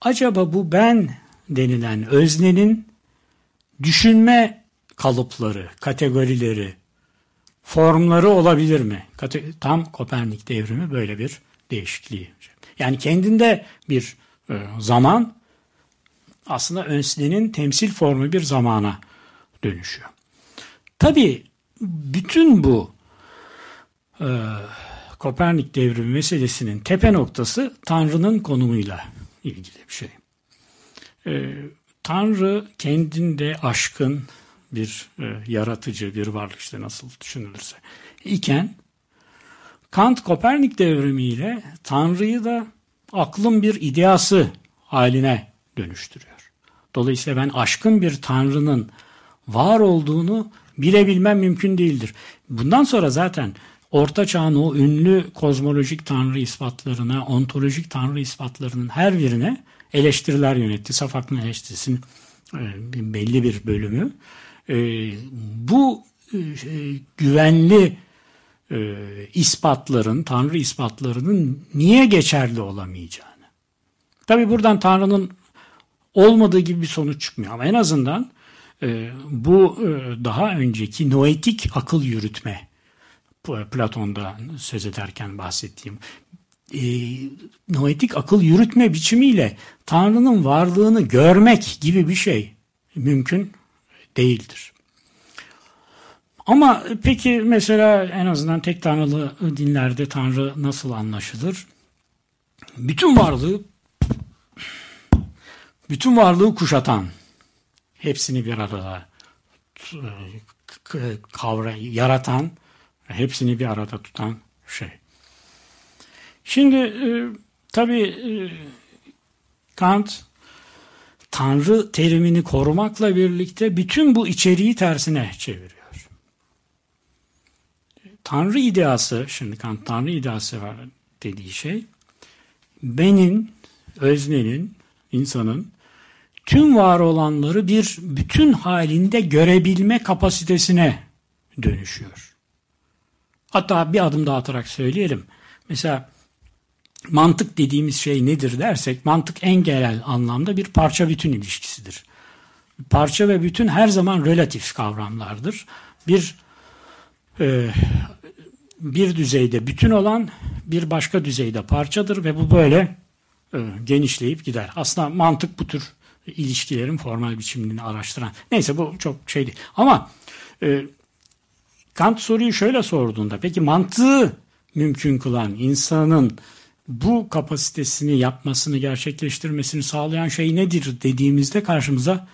acaba bu ben denilen öznenin düşünme kalıpları, kategorileri, formları olabilir mi? Tam Kopernik devrimi böyle bir değişikliği. Yani kendinde bir e, zaman aslında öznenin temsil formu bir zamana dönüşüyor. Tabii bütün bu e, Kopernik devrimi meselesinin tepe noktası Tanrı'nın konumuyla ilgili bir şey. E, Tanrı kendinde aşkın bir e, yaratıcı bir varlık işte nasıl düşünülürse iken Kant Kopernik devrimiyle Tanrı'yı da aklın bir ideası haline dönüştürüyor. Dolayısıyla ben aşkın bir Tanrı'nın var olduğunu bilebilmem mümkün değildir. Bundan sonra zaten Orta Çağ'ın o ünlü kozmolojik tanrı ispatlarına, ontolojik tanrı ispatlarının her birine eleştiriler yönetti. Safak'ın eleştirisinin e, belli bir bölümü. E, bu e, güvenli ispatların, tanrı ispatlarının niye geçerli olamayacağını. Tabi buradan Tanrı'nın olmadığı gibi bir sonuç çıkmıyor ama en azından bu daha önceki noetik akıl yürütme Platon'da söz ederken bahsettiğim e, noetik akıl yürütme biçimiyle Tanrı'nın varlığını görmek gibi bir şey mümkün değildir. Ama peki mesela en azından tek tanrılı dinlerde Tanrı nasıl anlaşılır? Bütün varlığı bütün varlığı kuşatan, hepsini bir arada e, kavra, yaratan Hepsini bir arada tutan şey. Şimdi e, tabii e, Kant Tanrı terimini korumakla birlikte bütün bu içeriği tersine çeviriyor. Tanrı ideası, şimdi Kant Tanrı ideası var dediği şey, benim, öznenin, insanın tüm var olanları bir bütün halinde görebilme kapasitesine dönüşüyor. Hatta bir adım daha atarak söyleyelim. Mesela mantık dediğimiz şey nedir dersek mantık en genel anlamda bir parça bütün ilişkisidir. Parça ve bütün her zaman relatif kavramlardır. Bir e, bir düzeyde bütün olan bir başka düzeyde parçadır ve bu böyle e, genişleyip gider. Aslında mantık bu tür ilişkilerin formal biçimini araştıran. Neyse bu çok şey değil. Ama e, Kant soruyu şöyle sorduğunda peki mantığı mümkün kılan insanın bu kapasitesini yapmasını gerçekleştirmesini sağlayan şey nedir dediğimizde karşımıza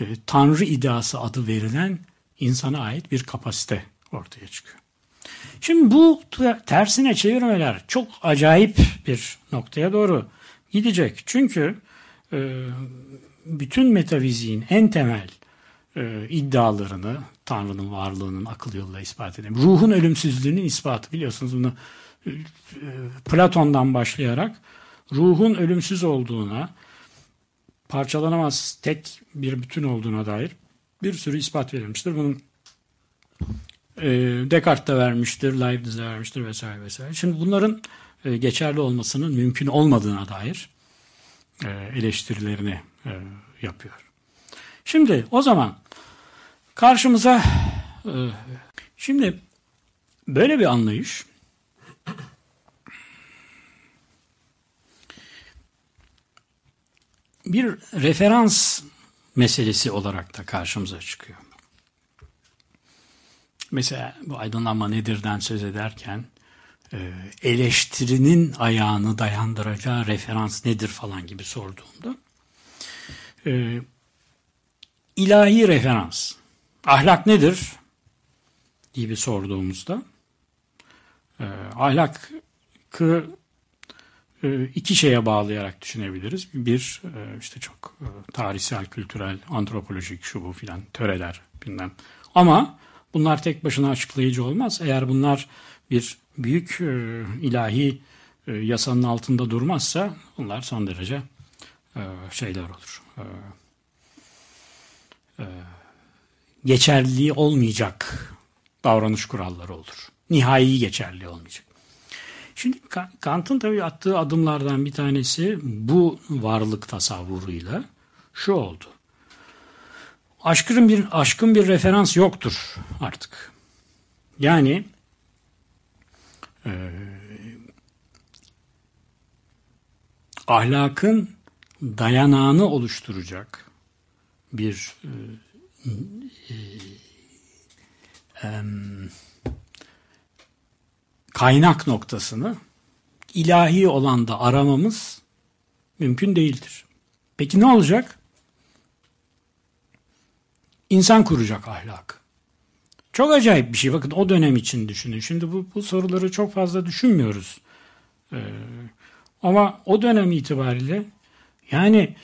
e, Tanrı iddiası adı verilen insana ait bir kapasite ortaya çıkıyor. Şimdi bu tersine çevirmeler çok acayip bir noktaya doğru gidecek. Çünkü e, bütün metafiziğin en temel e, iddialarını Tanrı'nın varlığının akıl yoluyla ispat edelim. Ruhun ölümsüzlüğünün ispatı biliyorsunuz bunu e, Platon'dan başlayarak ruhun ölümsüz olduğuna, parçalanamaz tek bir bütün olduğuna dair bir sürü ispat verilmiştir. Bunun e, Descartes de vermiştir, Leibniz de vermiştir vesaire vesaire. Şimdi bunların e, geçerli olmasının mümkün olmadığına dair eleştirilerini yapıyor. Şimdi o zaman karşımıza e, şimdi böyle bir anlayış bir referans meselesi olarak da karşımıza çıkıyor. Mesela bu aydınlanma nedirden söz ederken e, eleştirinin ayağını dayandıracağı referans nedir falan gibi sorduğumda e, ilahi referans. Ahlak nedir? gibi sorduğumuzda e, ahlakı e, iki şeye bağlayarak düşünebiliriz. Bir e, işte çok e, tarihsel, kültürel, antropolojik şu bu filan töreler bilmem. Ama bunlar tek başına açıklayıcı olmaz. Eğer bunlar bir büyük e, ilahi e, yasanın altında durmazsa bunlar son derece e, şeyler olur. E, e, geçerliliği olmayacak davranış kuralları olur. Nihai geçerli olmayacak. Şimdi Kant'ın tabii attığı adımlardan bir tanesi bu varlık tasavvuruyla şu oldu. Aşkın bir aşkın bir referans yoktur artık. Yani e, ahlakın dayanağını oluşturacak bir e, kaynak noktasını ilahi olanda aramamız mümkün değildir. Peki ne olacak? İnsan kuracak ahlak. Çok acayip bir şey. Bakın o dönem için düşünün. Şimdi bu, bu soruları çok fazla düşünmüyoruz. Ee, ama o dönem itibariyle yani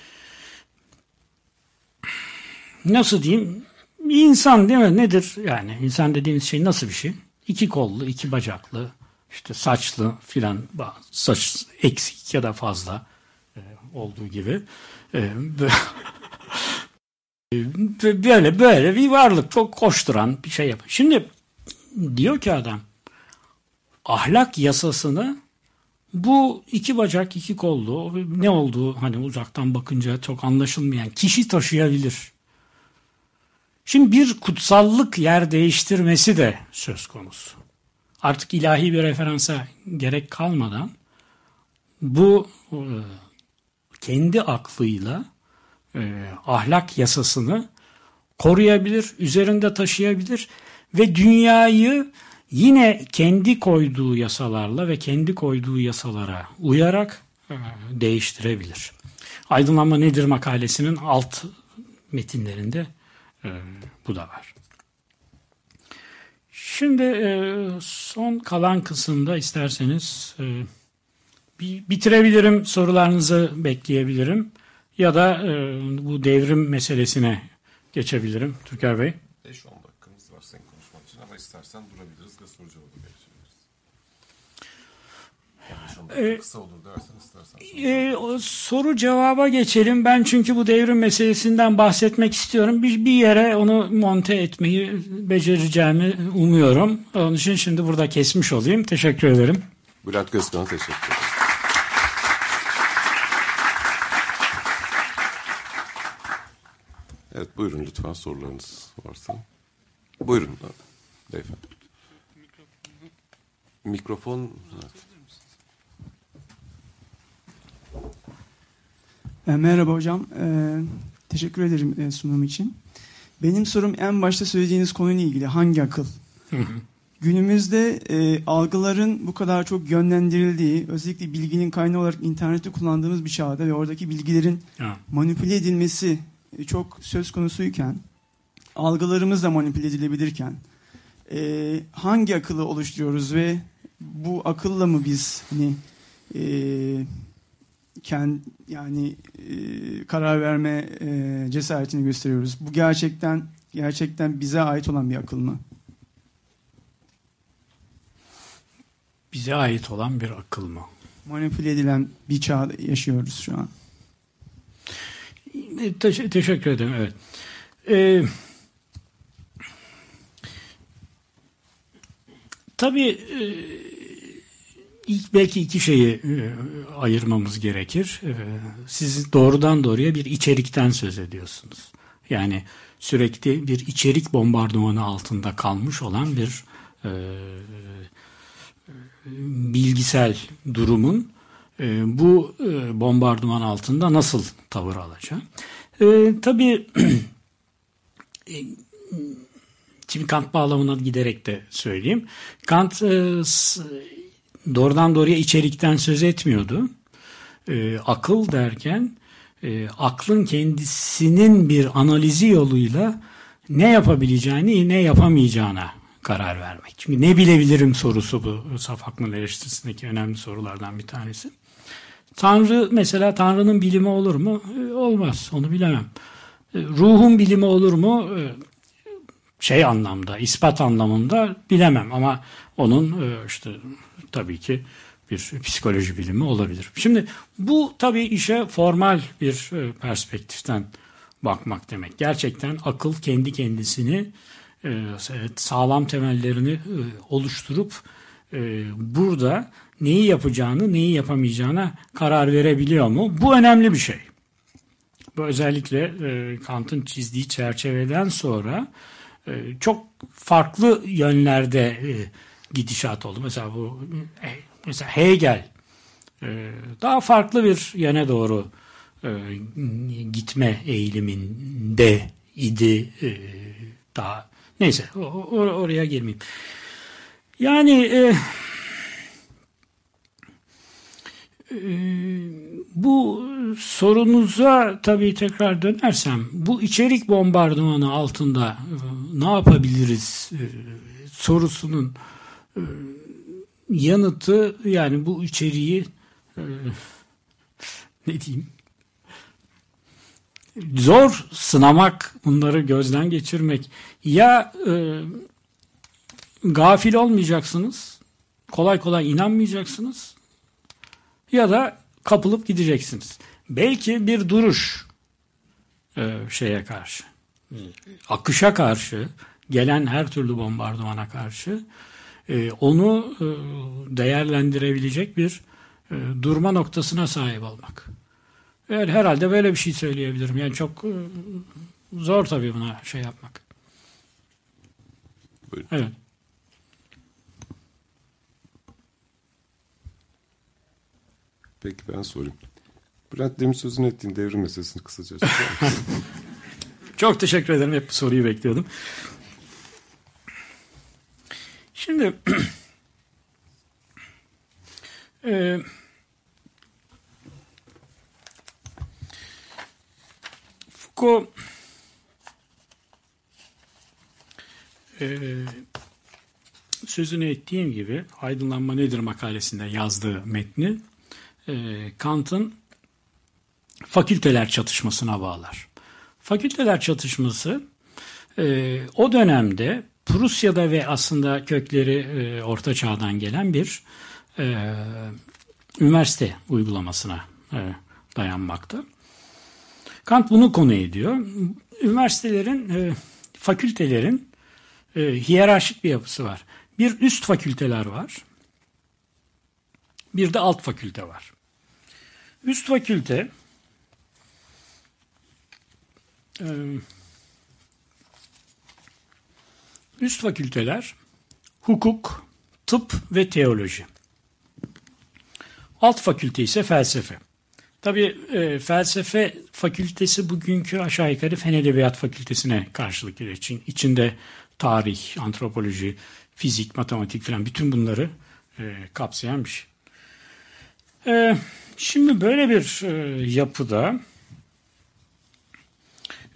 nasıl diyeyim insan değil mi? Nedir yani insan dediğimiz şey nasıl bir şey? İki kollu, iki bacaklı, işte saçlı filan saç eksik ya da fazla e, olduğu gibi e, böyle böyle bir varlık çok koşturan bir şey yapıyor. Şimdi diyor ki adam ahlak yasasını bu iki bacak iki kollu ne olduğu hani uzaktan bakınca çok anlaşılmayan kişi taşıyabilir. Şimdi bir kutsallık yer değiştirmesi de söz konusu. Artık ilahi bir referansa gerek kalmadan bu e, kendi aklıyla e, ahlak yasasını koruyabilir, üzerinde taşıyabilir ve dünyayı yine kendi koyduğu yasalarla ve kendi koyduğu yasalara uyarak e, değiştirebilir. Aydınlanma nedir makalesinin alt metinlerinde e, bu da var. Şimdi e, son kalan kısımda isterseniz e, bitirebilirim, sorularınızı bekleyebilirim ya da e, bu devrim meselesine geçebilirim Türker Bey. 5-10 dakikamız var senin konuşmak için ama istersen durabiliriz ve soru cevabı geçebiliriz. Yani 5-10 dakika kısa olur dersen istersen. E, o soru cevaba geçelim. Ben çünkü bu devrim meselesinden bahsetmek istiyorum. Bir, bir yere onu monte etmeyi becereceğimi umuyorum. Onun için şimdi burada kesmiş olayım. Teşekkür ederim. Bülent Gözkan'a teşekkür ederim. Evet buyurun lütfen sorularınız varsa. Buyurun beyefendi. Mikrofon. Evet. Merhaba hocam. E, teşekkür ederim e, sunum için. Benim sorum en başta söylediğiniz konuyla ilgili. Hangi akıl? Günümüzde e, algıların bu kadar çok yönlendirildiği, özellikle bilginin kaynağı olarak interneti kullandığımız bir çağda ve oradaki bilgilerin Ha. manipüle edilmesi e, çok söz konusuyken, algılarımız da manipüle edilebilirken, e, hangi akıllı oluşturuyoruz ve bu akılla mı biz hani e, kend, yani e, karar verme e, cesaretini gösteriyoruz? Bu gerçekten gerçekten bize ait olan bir akıl mı? Bize ait olan bir akıl mı? Manipüle edilen bir çağda yaşıyoruz şu an. E, Teş- teşekkür ederim. Evet. Ee, tabii e, ilk belki iki şeyi e, ayırmamız gerekir. E, siz doğrudan doğruya bir içerikten söz ediyorsunuz. Yani sürekli bir içerik bombardımanı altında kalmış olan bir e, bilgisel durumun e, bu e, bombardıman altında nasıl tavır alacak? E, tabii e, şimdi Kant bağlamına giderek de söyleyeyim. Kant e, doğrudan doğruya içerikten söz etmiyordu. E, akıl derken e, aklın kendisinin bir analizi yoluyla ne yapabileceğini ne yapamayacağına karar vermek. Çünkü ne bilebilirim sorusu bu saf aklın eleştirisindeki önemli sorulardan bir tanesi. Tanrı mesela Tanrı'nın bilimi olur mu? E, Olmaz. Onu bilemem. E, Ruhun bilimi olur mu? E, Şey anlamda, ispat anlamında bilemem ama onun e, işte tabii ki bir psikoloji bilimi olabilir. Şimdi bu tabii işe formal bir e, perspektiften bakmak demek. Gerçekten akıl kendi kendisini e, sağlam temellerini e, oluşturup burada neyi yapacağını, neyi yapamayacağına karar verebiliyor mu? Bu önemli bir şey. Bu özellikle Kant'ın çizdiği çerçeveden sonra çok farklı yönlerde gidişat oldu. Mesela bu e, mesela Hegel e, daha farklı bir yöne doğru e, gitme eğiliminde idi. Daha neyse o, o, oraya girmeyeyim. Yani e, e, bu sorunuza tabii tekrar dönersem bu içerik bombardımanı altında e, ne yapabiliriz e, sorusunun yanıtı yani bu içeriği e, ne diyeyim zor sınamak bunları gözden geçirmek ya e, gafil olmayacaksınız kolay kolay inanmayacaksınız ya da kapılıp gideceksiniz. Belki bir duruş e, şeye karşı, akışa karşı, gelen her türlü bombardımana karşı e, onu e, değerlendirebilecek bir e, durma noktasına sahip olmak. Evet, herhalde böyle bir şey söyleyebilirim. Yani çok e, zor tabii buna şey yapmak. Buyurun. Evet. Peki ben sorayım. Bülent demin sözünü ettiğin devrim meselesini kısaca açıklar? Çok teşekkür ederim. Hep bu soruyu bekliyordum. Şimdi e, Foucault e, sözünü ettiğim gibi Aydınlanma Nedir makalesinde yazdığı metni e, Kant'ın fakülteler çatışmasına bağlar. Fakülteler çatışması e, o dönemde Prusya'da ve aslında kökleri e, Orta Çağ'dan gelen bir e, üniversite uygulamasına e, dayanmakta. Kant bunu konu ediyor. Üniversitelerin, e, fakültelerin e, hiyerarşik bir yapısı var. Bir üst fakülteler var. Bir de alt fakülte var. Üst fakülte e, üst fakülteler hukuk, tıp ve teoloji. Alt fakülte ise felsefe. Tabii e, felsefe fakültesi bugünkü aşağı yukarı fen edebiyat fakültesine karşılık geliyor. İçin, içinde tarih, antropoloji, fizik, matematik falan bütün bunları e, kapsayan bir şey. E, şimdi böyle bir e, yapıda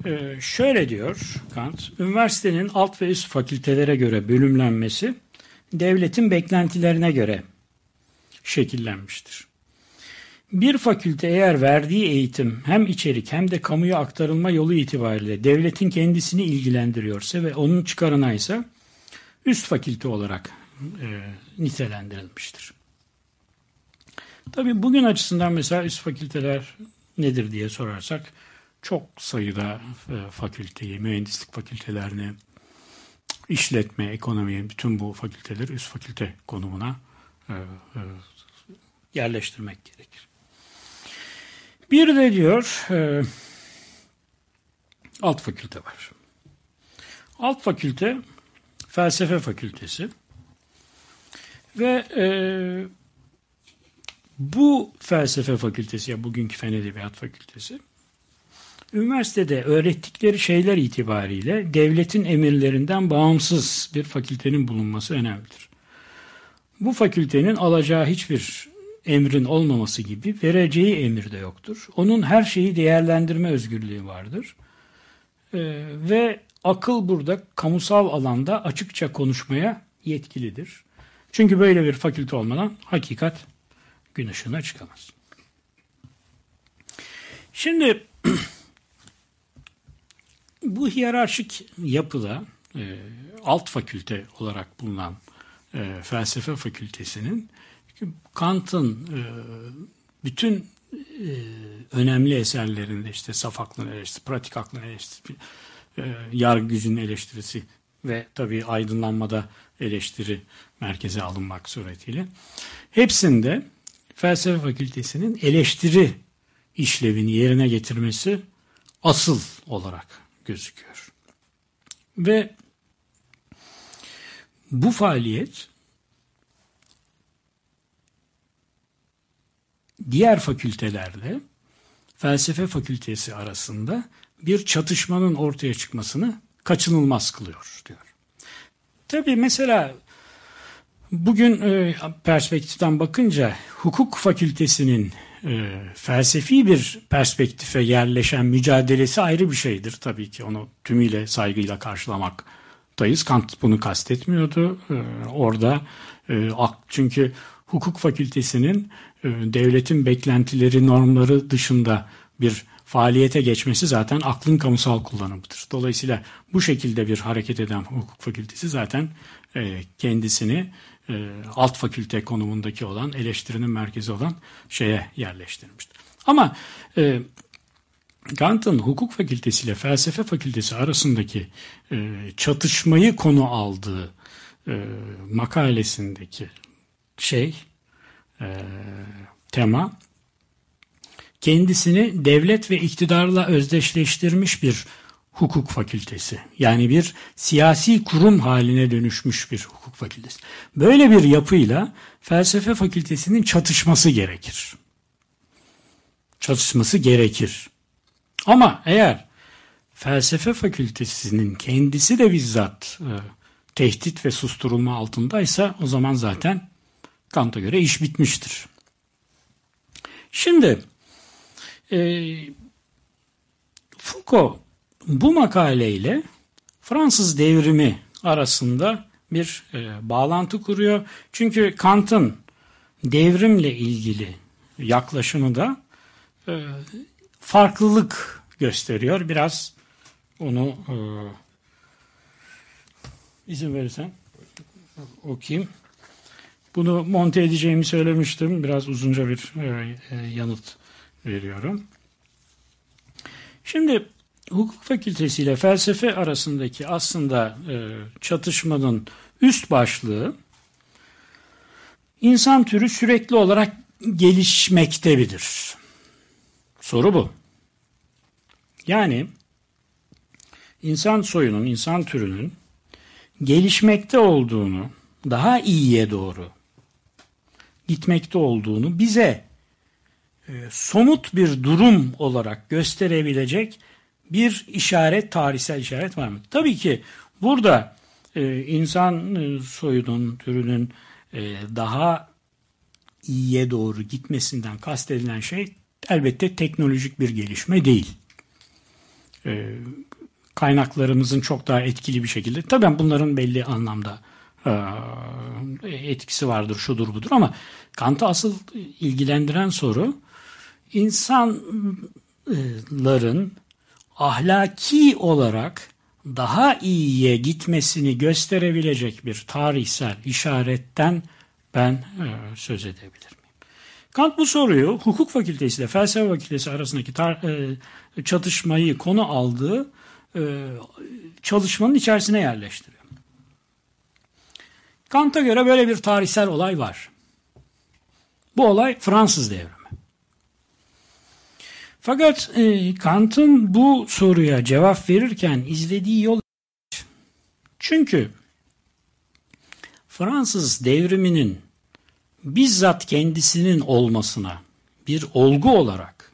e, şöyle diyor Kant, üniversitenin alt ve üst fakültelere göre bölümlenmesi devletin beklentilerine göre şekillenmiştir. Bir fakülte eğer verdiği eğitim hem içerik hem de kamuya aktarılma yolu itibariyle devletin kendisini ilgilendiriyorsa ve onun çıkarına ise üst fakülte olarak e, nitelendirilmiştir. Tabii bugün açısından mesela üst fakülteler nedir diye sorarsak çok sayıda e, fakülteyi, mühendislik fakültelerini, işletme, ekonomi, bütün bu fakülteleri üst fakülte konumuna e, e, yerleştirmek gerekir. Bir de diyor alt fakülte var. Alt fakülte felsefe fakültesi ve e, bu felsefe fakültesi ya bugünkü fen edebiyat fakültesi üniversitede öğrettikleri şeyler itibariyle devletin emirlerinden bağımsız bir fakültenin bulunması önemlidir. Bu fakültenin alacağı hiçbir emrin olmaması gibi vereceği emir de yoktur. Onun her şeyi değerlendirme özgürlüğü vardır. Ee, ve akıl burada kamusal alanda açıkça konuşmaya yetkilidir. Çünkü böyle bir fakülte olmadan hakikat gün ışığına çıkamaz. Şimdi bu hiyerarşik yapıda e, alt fakülte olarak bulunan e, felsefe fakültesinin Kant'ın e, bütün e, önemli eserlerinde işte saf aklın eleştirisi, pratik aklın eleştirisi, e, yargı gücünün eleştirisi ve tabii aydınlanmada eleştiri merkeze alınmak suretiyle hepsinde felsefe fakültesinin eleştiri işlevini yerine getirmesi asıl olarak gözüküyor. Ve bu faaliyet diğer fakültelerle felsefe fakültesi arasında bir çatışmanın ortaya çıkmasını kaçınılmaz kılıyor diyor. Tabii mesela bugün e, perspektiften bakınca hukuk fakültesinin e, felsefi bir perspektife yerleşen mücadelesi ayrı bir şeydir. Tabii ki onu tümüyle saygıyla karşılamaktayız. Kant bunu kastetmiyordu. E, orada e, çünkü hukuk fakültesinin e, devletin beklentileri, normları dışında bir faaliyete geçmesi zaten aklın kamusal kullanımıdır. Dolayısıyla bu şekilde bir hareket eden hukuk fakültesi zaten e, kendisini e, alt fakülte konumundaki olan eleştirinin merkezi olan şeye yerleştirmiştir. Ama e, Kant'ın hukuk fakültesi ile felsefe fakültesi arasındaki e, çatışmayı konu aldığı e, makalesindeki şey e, tema kendisini devlet ve iktidarla özdeşleştirmiş bir hukuk fakültesi. Yani bir siyasi kurum haline dönüşmüş bir hukuk fakültesi. Böyle bir yapıyla felsefe fakültesinin çatışması gerekir. Çatışması gerekir. Ama eğer felsefe fakültesinin kendisi de bizzat e, tehdit ve susturulma altındaysa o zaman zaten Kant'a göre iş bitmiştir. Şimdi e, Foucault bu makaleyle Fransız devrimi arasında bir e, bağlantı kuruyor. Çünkü Kant'ın devrimle ilgili yaklaşımı da e, farklılık gösteriyor. Biraz onu e, izin verirsen okuyayım. Bunu monte edeceğimi söylemiştim. Biraz uzunca bir e, e, yanıt veriyorum. Şimdi hukuk fakültesi ile felsefe arasındaki aslında e, çatışmanın üst başlığı insan türü sürekli olarak gelişmektedir. Soru bu. Yani insan soyunun, insan türünün gelişmekte olduğunu, daha iyiye doğru gitmekte olduğunu bize e, somut bir durum olarak gösterebilecek bir işaret, tarihsel işaret var mı? Tabii ki burada e, insan e, soyunun, türünün e, daha iyiye doğru gitmesinden kastedilen şey elbette teknolojik bir gelişme değil. E, kaynaklarımızın çok daha etkili bir şekilde, tabii bunların belli anlamda e, etkisi vardır, şudur budur ama Kant'ı asıl ilgilendiren soru insanların ahlaki olarak daha iyiye gitmesini gösterebilecek bir tarihsel işaretten ben e, söz edebilir miyim? Kant bu soruyu hukuk fakültesi ile felsefe fakültesi arasındaki tar- e, çatışmayı konu aldığı e, çalışmanın içerisine yerleştiriyor. Kant'a göre böyle bir tarihsel olay var. Bu olay Fransız devrimi. Fakat e, Kant'ın bu soruya cevap verirken izlediği yol çünkü Fransız devriminin bizzat kendisinin olmasına bir olgu olarak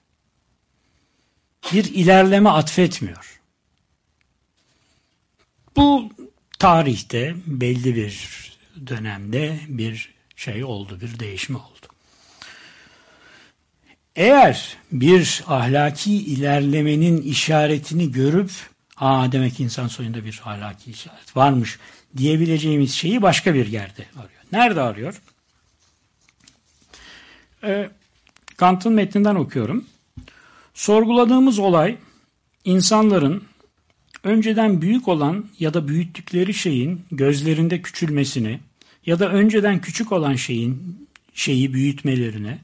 bir ilerleme atfetmiyor. Bu tarihte belli bir dönemde bir şey oldu, bir değişme oldu. Eğer bir ahlaki ilerlemenin işaretini görüp aa demek insan soyunda bir ahlaki işaret varmış diyebileceğimiz şeyi başka bir yerde arıyor. Nerede arıyor? E, Kant'ın metninden okuyorum. Sorguladığımız olay insanların önceden büyük olan ya da büyüttükleri şeyin gözlerinde küçülmesini ya da önceden küçük olan şeyin şeyi büyütmelerine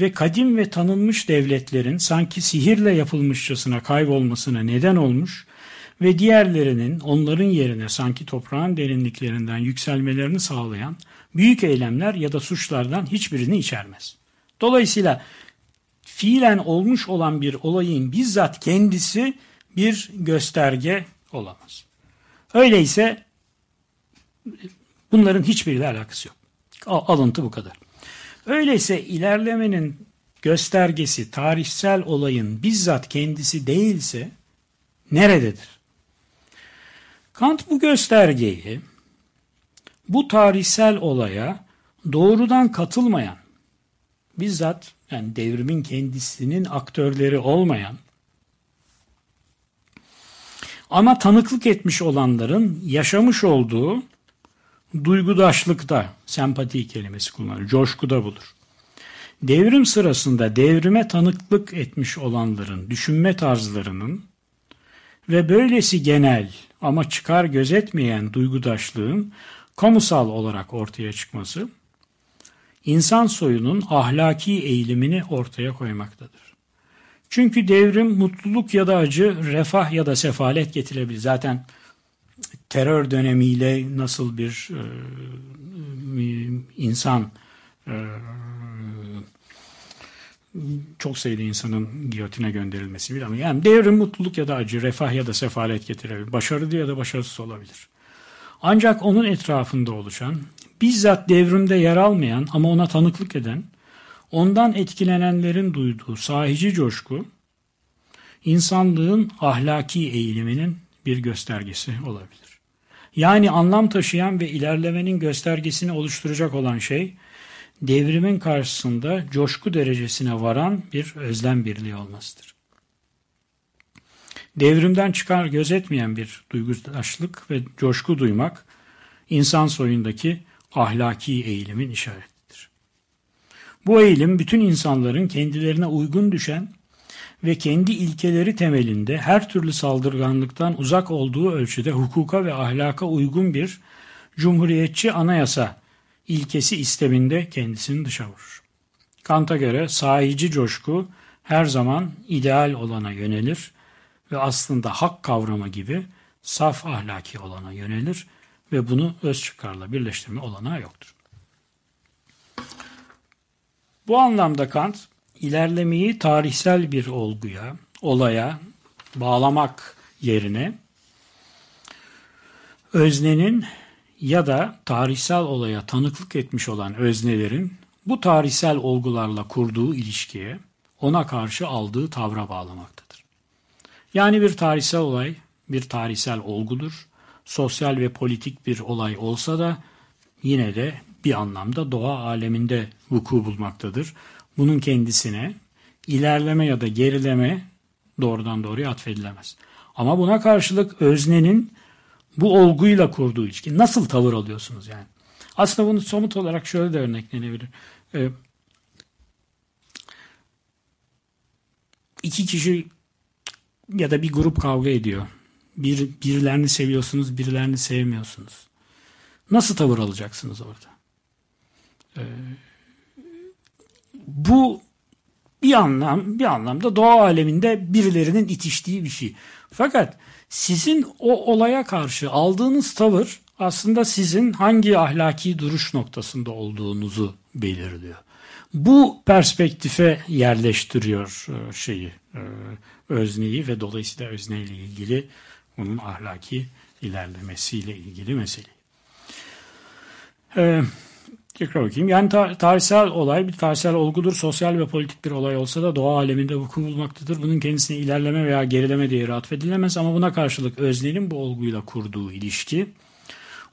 ve kadim ve tanınmış devletlerin sanki sihirle yapılmışçasına kaybolmasına neden olmuş ve diğerlerinin onların yerine sanki toprağın derinliklerinden yükselmelerini sağlayan büyük eylemler ya da suçlardan hiçbirini içermez. Dolayısıyla fiilen olmuş olan bir olayın bizzat kendisi bir gösterge olamaz. Öyleyse bunların hiçbiriyle alakası yok. Alıntı bu kadar. Öyleyse ilerlemenin göstergesi tarihsel olayın bizzat kendisi değilse nerededir? Kant bu göstergeyi bu tarihsel olaya doğrudan katılmayan, bizzat yani devrimin kendisinin aktörleri olmayan ama tanıklık etmiş olanların yaşamış olduğu duygudaşlıkta, sempati kelimesi kullanılır, coşkuda bulur. Devrim sırasında devrime tanıklık etmiş olanların düşünme tarzlarının ve böylesi genel ama çıkar gözetmeyen duygudaşlığın kamusal olarak ortaya çıkması, insan soyunun ahlaki eğilimini ortaya koymaktadır. Çünkü devrim mutluluk ya da acı, refah ya da sefalet getirebilir. Zaten terör dönemiyle nasıl bir e, insan e, çok sayıda insanın giyotine gönderilmesi bile ama yani devrim mutluluk ya da acı, refah ya da sefalet getirebilir. Başarılı ya da başarısız olabilir. Ancak onun etrafında oluşan, bizzat devrimde yer almayan ama ona tanıklık eden, ondan etkilenenlerin duyduğu sahici coşku, insanlığın ahlaki eğiliminin bir göstergesi olabilir. Yani anlam taşıyan ve ilerlemenin göstergesini oluşturacak olan şey, devrimin karşısında coşku derecesine varan bir özlem birliği olmasıdır. Devrimden çıkar gözetmeyen bir duygudaşlık ve coşku duymak, insan soyundaki ahlaki eğilimin işaretidir. Bu eğilim bütün insanların kendilerine uygun düşen ve kendi ilkeleri temelinde her türlü saldırganlıktan uzak olduğu ölçüde hukuka ve ahlaka uygun bir cumhuriyetçi anayasa ilkesi isteminde kendisini dışa vurur. Kant'a göre sahici coşku her zaman ideal olana yönelir ve aslında hak kavramı gibi saf ahlaki olana yönelir ve bunu öz çıkarla birleştirme olanağı yoktur. Bu anlamda Kant ilerlemeyi tarihsel bir olguya, olaya bağlamak yerine öznenin ya da tarihsel olaya tanıklık etmiş olan öznelerin bu tarihsel olgularla kurduğu ilişkiye, ona karşı aldığı tavra bağlamaktadır. Yani bir tarihsel olay bir tarihsel olgudur. Sosyal ve politik bir olay olsa da yine de bir anlamda doğa aleminde vuku bulmaktadır. Bunun kendisine ilerleme ya da gerileme doğrudan doğruya atfedilemez. Ama buna karşılık öznenin bu olguyla kurduğu ilişki nasıl tavır alıyorsunuz yani? Aslında bunu somut olarak şöyle de örneklenebilir. Ee, iki kişi ya da bir grup kavga ediyor. Bir, birilerini seviyorsunuz, birilerini sevmiyorsunuz. Nasıl tavır alacaksınız orada? Ee, bu bir anlam bir anlamda doğa aleminde birilerinin itiştiği bir şey. Fakat sizin o olaya karşı aldığınız tavır aslında sizin hangi ahlaki duruş noktasında olduğunuzu belirliyor. Bu perspektife yerleştiriyor e, şeyi, e, özneyi ve dolayısıyla özneyle ilgili onun ahlaki ilerlemesiyle ilgili meseleyi. Tekrar bakayım. Yani tar- tarihsel olay bir tarihsel olgudur. Sosyal ve politik bir olay olsa da doğa aleminde vuku bulmaktadır. Bunun kendisine ilerleme veya gerileme değeri atfedilemez ama buna karşılık öznenin bu olguyla kurduğu ilişki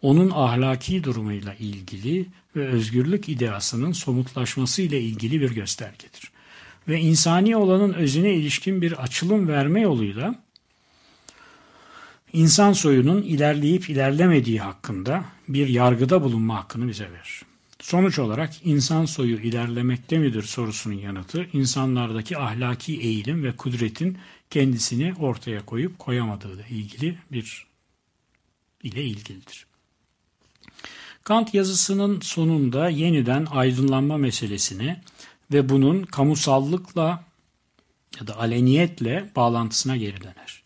onun ahlaki durumuyla ilgili ve özgürlük ideasının somutlaşması ile ilgili bir göstergedir. Ve insani olanın özüne ilişkin bir açılım verme yoluyla insan soyunun ilerleyip ilerlemediği hakkında bir yargıda bulunma hakkını bize verir. Sonuç olarak insan soyu ilerlemekte midir sorusunun yanıtı insanlardaki ahlaki eğilim ve kudretin kendisini ortaya koyup koyamadığı ile ilgili bir ile ilgilidir. Kant yazısının sonunda yeniden aydınlanma meselesini ve bunun kamusallıkla ya da aleniyetle bağlantısına geri döner.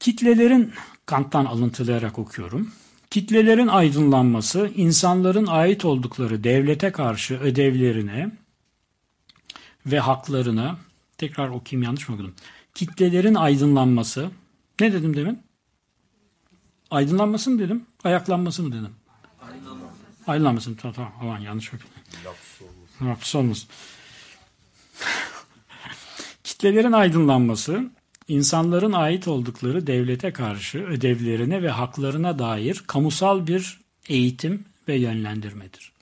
Kitlelerin Kant'tan alıntılayarak okuyorum. Kitlelerin aydınlanması insanların ait oldukları devlete karşı ödevlerine ve haklarına tekrar okuyayım yanlış mı okudum? Kitlelerin aydınlanması. Ne dedim demin? Aydınlanması mı dedim? Ayaklanması mı dedim? Aydınlanması. Aydınlanması. Tamam tamam. Aman yanlış okudum. Lapsus olmasın. Kitlelerin aydınlanması, insanların ait oldukları devlete karşı ödevlerine ve haklarına dair kamusal bir eğitim ve yönlendirmedir.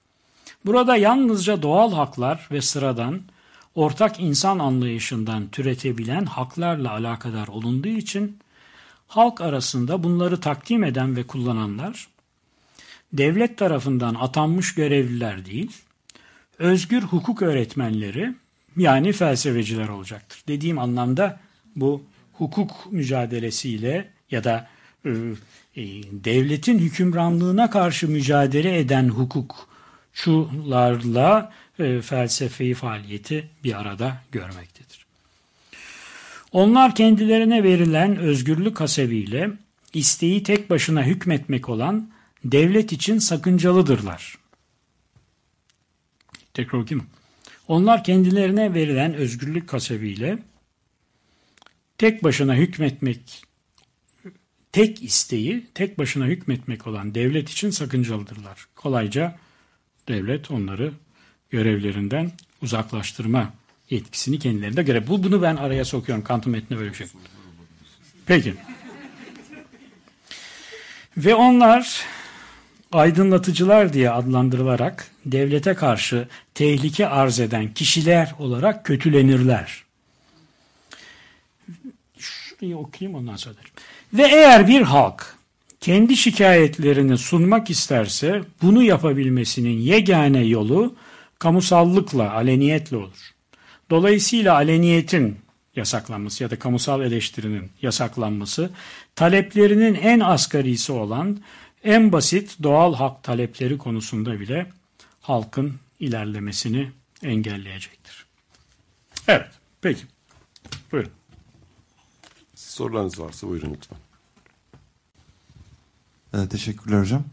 Burada yalnızca doğal haklar ve sıradan ortak insan anlayışından türetebilen haklarla alakadar olunduğu için halk arasında bunları takdim eden ve kullananlar devlet tarafından atanmış görevliler değil, özgür hukuk öğretmenleri yani felsefeciler olacaktır. Dediğim anlamda bu hukuk mücadelesiyle ya da e, e, devletin hükümranlığına karşı mücadele eden hukukçularla e, felsefeyi faaliyeti bir arada görmektedir. Onlar kendilerine verilen özgürlük hasebiyle isteği tek başına hükmetmek olan devlet için sakıncalıdırlar. Tekrar okuyayım. Onlar kendilerine verilen özgürlük hasebiyle tek başına hükmetmek, tek isteği tek başına hükmetmek olan devlet için sakıncalıdırlar. Kolayca devlet onları görevlerinden uzaklaştırma yetkisini kendilerinde göre. Bu bunu ben araya sokuyorum. Kant'ın metninde böyle bir şey. Peki. Ve onlar aydınlatıcılar diye adlandırılarak devlete karşı tehlike arz eden kişiler olarak kötülenirler. Şurayı okuyayım ondan sonra. Ve eğer bir halk kendi şikayetlerini sunmak isterse bunu yapabilmesinin yegane yolu kamusallıkla, aleniyetle olur. Dolayısıyla aleniyetin yasaklanması ya da kamusal eleştirinin yasaklanması taleplerinin en asgarisi olan en basit doğal hak talepleri konusunda bile halkın ilerlemesini engelleyecektir. Evet, peki. Buyurun. Sorularınız varsa buyurun lütfen. Ee, teşekkürler hocam.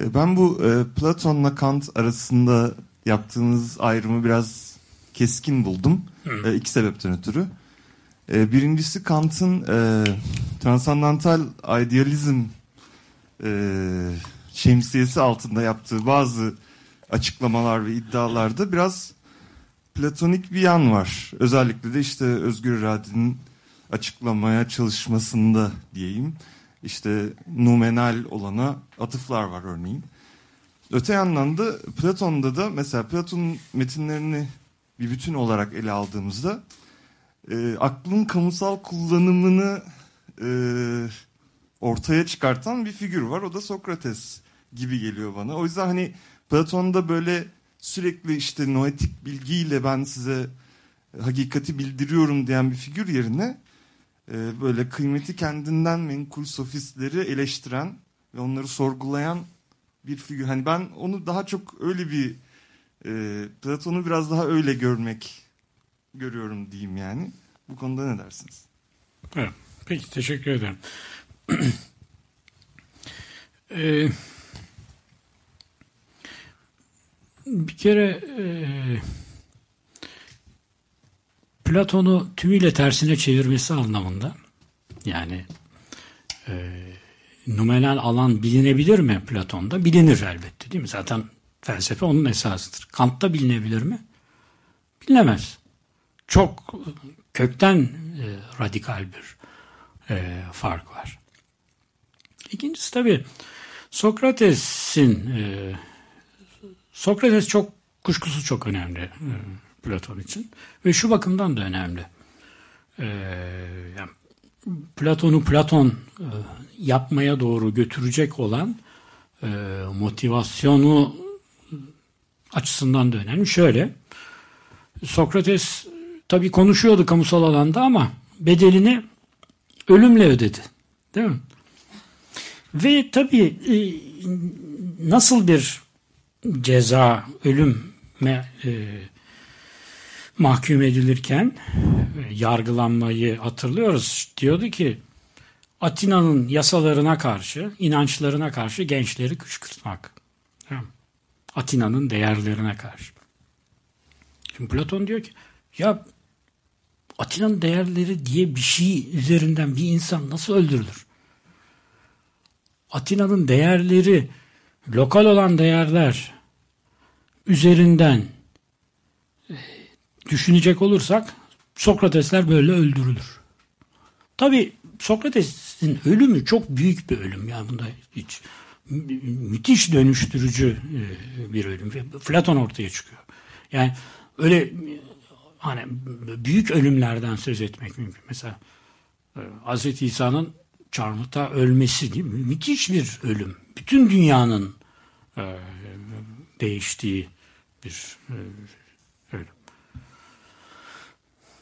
Ee, ben bu e, Platon'la Kant arasında yaptığınız ayrımı biraz keskin buldum. E, iki sebepten ötürü. E, birincisi Kant'ın e, transandantal idealizm e, şemsiyesi altında yaptığı bazı açıklamalar ve iddialarda biraz platonik bir yan var. Özellikle de işte özgür iradenin açıklamaya çalışmasında diyeyim. İşte numenal olana atıflar var örneğin. Öte yandan da Platon'da da mesela Platon metinlerini bir bütün olarak ele aldığımızda e, aklın kamusal kullanımını e, ortaya çıkartan bir figür var. O da Sokrates gibi geliyor bana. O yüzden hani Platon'da böyle sürekli işte noetik bilgiyle ben size hakikati bildiriyorum diyen bir figür yerine e, böyle kıymeti kendinden menkul sofistleri eleştiren ve onları sorgulayan bir figür. Hani ben onu daha çok öyle bir e, Platon'u biraz daha öyle görmek görüyorum diyeyim yani. Bu konuda ne dersiniz? Evet, peki teşekkür ederim. ee, bir kere e, Platon'u tümüyle tersine çevirmesi anlamında yani e, numenal alan bilinebilir mi Platon'da? Bilinir elbette değil mi? Zaten felsefe onun esasıdır. Kant'ta bilinebilir mi? Bilinemez. Çok kökten e, radikal bir e, fark var. İkincisi tabii Sokrates'in e, Sokrates çok kuşkusuz çok önemli e, Platon için ve şu bakımdan da önemli. E, yani Platon'u Platon e, yapmaya doğru götürecek olan e, motivasyonu açısından da önemli. Şöyle, Sokrates tabii konuşuyordu kamusal alanda ama bedelini ölümle ödedi. Değil mi? Ve tabii e, nasıl bir ceza, ölüme e, mahkum edilirken e, yargılanmayı hatırlıyoruz. Diyordu ki Atina'nın yasalarına karşı, inançlarına karşı gençleri kışkırtmak. Atina'nın değerlerine karşı. Şimdi Platon diyor ki Ya Atina'nın değerleri diye bir şey üzerinden bir insan nasıl öldürülür? Atina'nın değerleri, lokal olan değerler üzerinden düşünecek olursak Sokratesler böyle öldürülür. Tabi Sokrates'in ölümü çok büyük bir ölüm. Yani bunda hiç mü- müthiş dönüştürücü e, bir ölüm. Platon ortaya çıkıyor. Yani öyle hani büyük ölümlerden söz etmek mümkün. Mesela e, Hz. İsa'nın çarmıhta ölmesi mi? Müthiş bir ölüm. Bütün dünyanın e, değiştiği bir.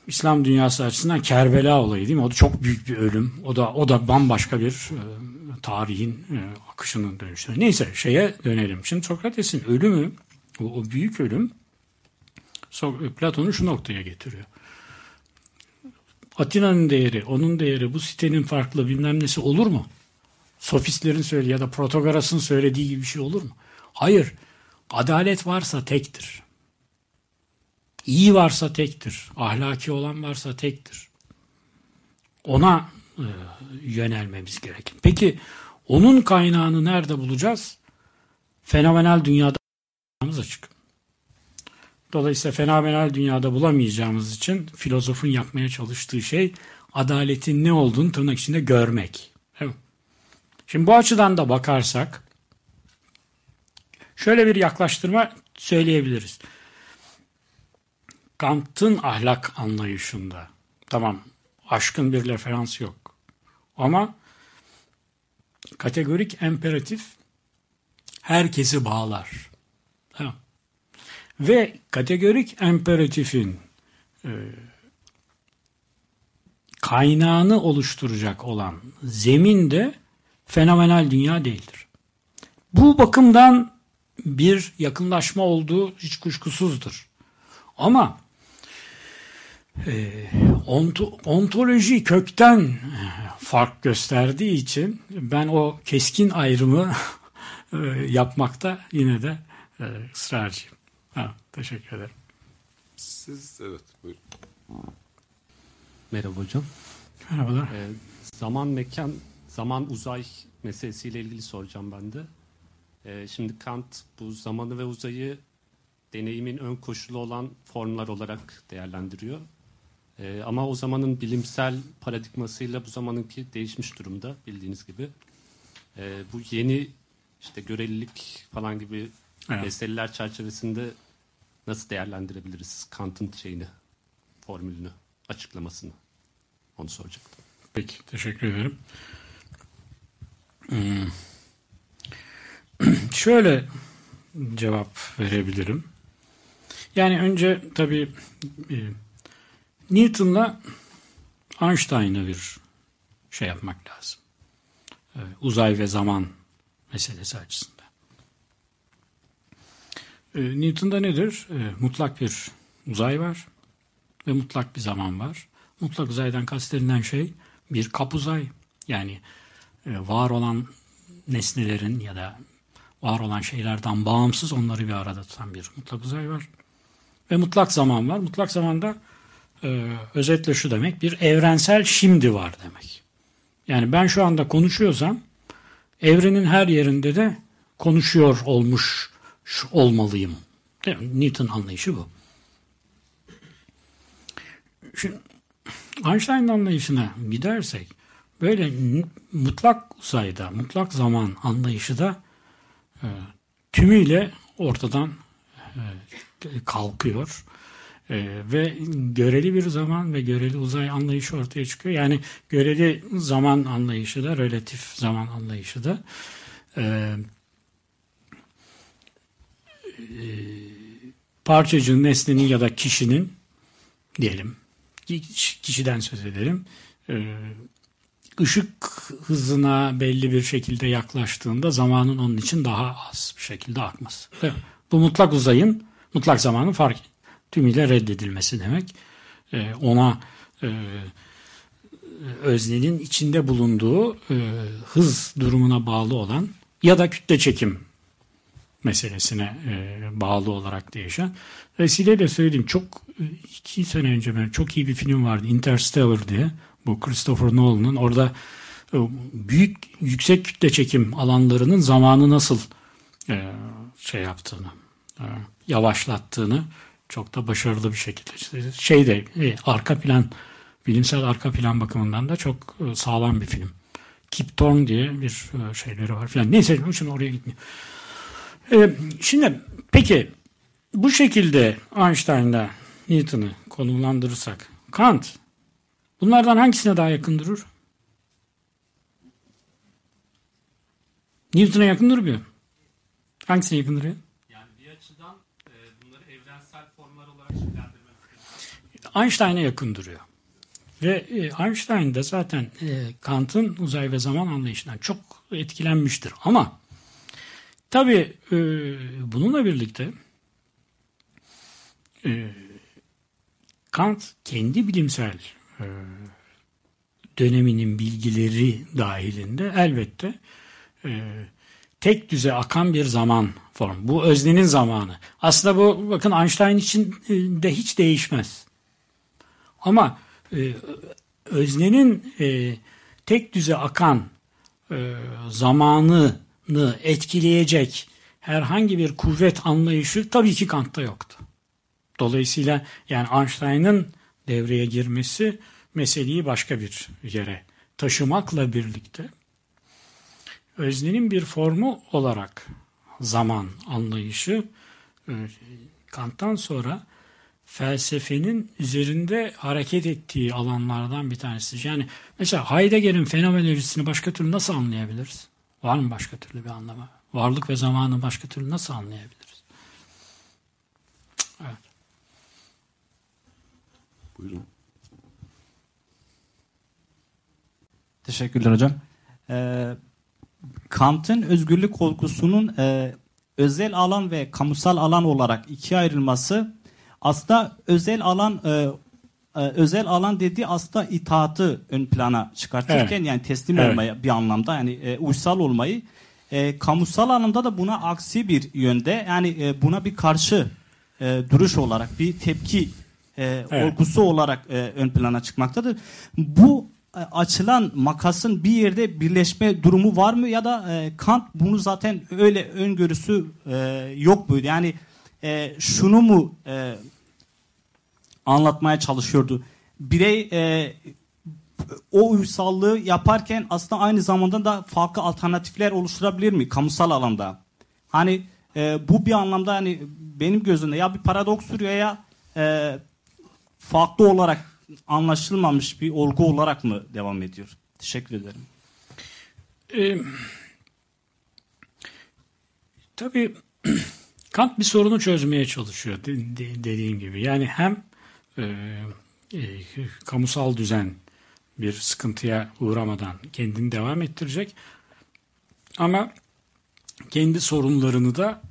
İslam dünyası açısından Kerbela olayı değil mi? O da çok büyük bir ölüm. O da o da bambaşka bir e, tarihin e, akışının dönüşü. Neyse şeye dönelim. Şimdi Sokrates'in ölümü, o, o büyük ölüm So- Platon'u şu noktaya getiriyor. Atina'nın değeri, onun değeri, bu sitenin farklı bilmem nesi olur mu? Sofistlerin söylediği ya da Protagoras'ın söylediği gibi bir şey olur mu? Hayır. Adalet varsa tektir. İyi varsa tektir. Ahlaki olan varsa tektir. Ona e, yönelmemiz gerekir. Peki onun kaynağını nerede bulacağız? Fenomenal dünyada açık. Dolayısıyla fenomenal dünyada bulamayacağımız için filozofun yapmaya çalıştığı şey adaletin ne olduğunu tırnak içinde görmek. Şimdi bu açıdan da bakarsak şöyle bir yaklaştırma söyleyebiliriz. Kant'ın ahlak anlayışında tamam aşkın bir referans yok. Ama kategorik imperatif herkesi bağlar. Ve kategorik imperatifin e, kaynağını oluşturacak olan zemin de fenomenal dünya değildir. Bu bakımdan bir yakınlaşma olduğu hiç kuşkusuzdur. Ama e, onto, ontoloji kökten fark gösterdiği için ben o keskin ayrımı e, yapmakta yine de e, ısrarcıyım. Ha, teşekkür ederim. Siz evet buyurun. Merhaba hocam. Merhabalar. Ee, zaman mekan, zaman uzay meselesiyle ilgili soracağım ben de. Ee, şimdi Kant bu zamanı ve uzayı deneyimin ön koşulu olan formlar olarak değerlendiriyor. Ee, ama o zamanın bilimsel paradigmasıyla bu zamanınki değişmiş durumda bildiğiniz gibi. Ee, bu yeni işte görelilik falan gibi Evet. meseleler çerçevesinde nasıl değerlendirebiliriz Kant'ın şeyini, formülünü, açıklamasını? Onu soracaktım. Peki, teşekkür ederim. Hmm. Şöyle cevap verebilirim. Yani önce tabii e, Newton'la Einstein'a bir şey yapmak lazım. E, uzay ve zaman meselesi açısından. E, Newton'da nedir? E, mutlak bir uzay var ve mutlak bir zaman var. Mutlak uzaydan kastedilen şey bir kap uzay. Yani e, var olan nesnelerin ya da var olan şeylerden bağımsız onları bir arada tutan bir mutlak uzay var. Ve mutlak zaman var. Mutlak zamanda e, özetle şu demek bir evrensel şimdi var demek. Yani ben şu anda konuşuyorsam evrenin her yerinde de konuşuyor olmuş olmalıyım. Değil? Newton anlayışı bu. Şimdi Einstein anlayışına gidersek böyle mutlak uzayda, mutlak zaman anlayışı da e, tümüyle ortadan e, kalkıyor. E, ve göreli bir zaman ve göreli uzay anlayışı ortaya çıkıyor. Yani göreli zaman anlayışı da, relatif zaman anlayışı da e, e, parçacığın, nesnenin ya da kişinin diyelim kişiden söz edelim. Ee, ışık hızına belli bir şekilde yaklaştığında zamanın onun için daha az bir şekilde akması. Bu mutlak uzayın, mutlak zamanın fark tümüyle reddedilmesi demek. Ee, ona e, öznenin içinde bulunduğu e, hız durumuna bağlı olan ya da kütle çekim meselesine e, bağlı olarak değişen. Vesileyle söylediğim çok iki sene önce ben çok iyi bir film vardı Interstellar diye. Bu Christopher Nolan'ın orada e, büyük yüksek kütle çekim alanlarının zamanı nasıl e, şey yaptığını, e, yavaşlattığını çok da başarılı bir şekilde. Şey de e, arka plan, bilimsel arka plan bakımından da çok e, sağlam bir film. Kip Thorne diye bir e, şeyleri var filan. Neyse şimdi oraya gitmiyor. E, şimdi peki bu şekilde Einstein'la Newton'u konumlandırırsak Kant bunlardan hangisine daha yakın durur? Newton'a yakın durmuyor. Hangisine yakın duruyor? Yani bir açıdan e, bunları evrensel formlar olarak şekillendirmemiz Einstein'a yakın duruyor. Ve e, Einstein de zaten e, Kant'ın uzay ve zaman anlayışından çok etkilenmiştir. Ama tabii e, bununla birlikte Kant kendi bilimsel döneminin bilgileri dahilinde elbette tek düze akan bir zaman form. Bu öznenin zamanı. Aslında bu bakın Einstein için de hiç değişmez. Ama e, öznenin e, tek düze akan e, zamanını etkileyecek herhangi bir kuvvet anlayışı tabii ki Kant'ta yoktu. Dolayısıyla yani Einstein'ın devreye girmesi meseleyi başka bir yere taşımakla birlikte öznenin bir formu olarak zaman anlayışı e, Kant'tan sonra felsefenin üzerinde hareket ettiği alanlardan bir tanesi. Yani mesela Heidegger'in fenomenolojisini başka türlü nasıl anlayabiliriz? Var mı başka türlü bir anlama? Varlık ve zamanı başka türlü nasıl anlayabiliriz? Evet. Buyurun. Teşekkürler hocam. Ee, Kant'ın özgürlük olgusunun e, özel alan ve kamusal alan olarak ikiye ayrılması aslında özel alan e, e, özel alan dediği aslında itaatı ön plana çıkartırken Evet. yani teslim Evet. olmayı bir anlamda yani e, uysal olmayı e, kamusal anlamda da buna aksi bir yönde yani e, buna bir karşı e, duruş olarak bir tepki e, Evet. olgusu olarak e, ön plana çıkmaktadır. Bu e, açılan makasın bir yerde birleşme durumu var mı ya da e, Kant bunu zaten öyle öngörüsü e, yok muydu? Yani e, şunu mu e, anlatmaya çalışıyordu? Birey e, o uysallığı yaparken aslında aynı zamanda da farklı alternatifler oluşturabilir mi kamusal alanda? Hani e, bu bir anlamda hani benim gözümde ya bir paradokstur ya e, farklı olarak anlaşılmamış bir olgu olarak mı devam ediyor? Teşekkür ederim. Ee, tabii Kant bir sorunu çözmeye çalışıyor de- de- dediğim gibi. Yani hem e, e, kamusal düzen bir sıkıntıya uğramadan kendini devam ettirecek ama kendi sorunlarını da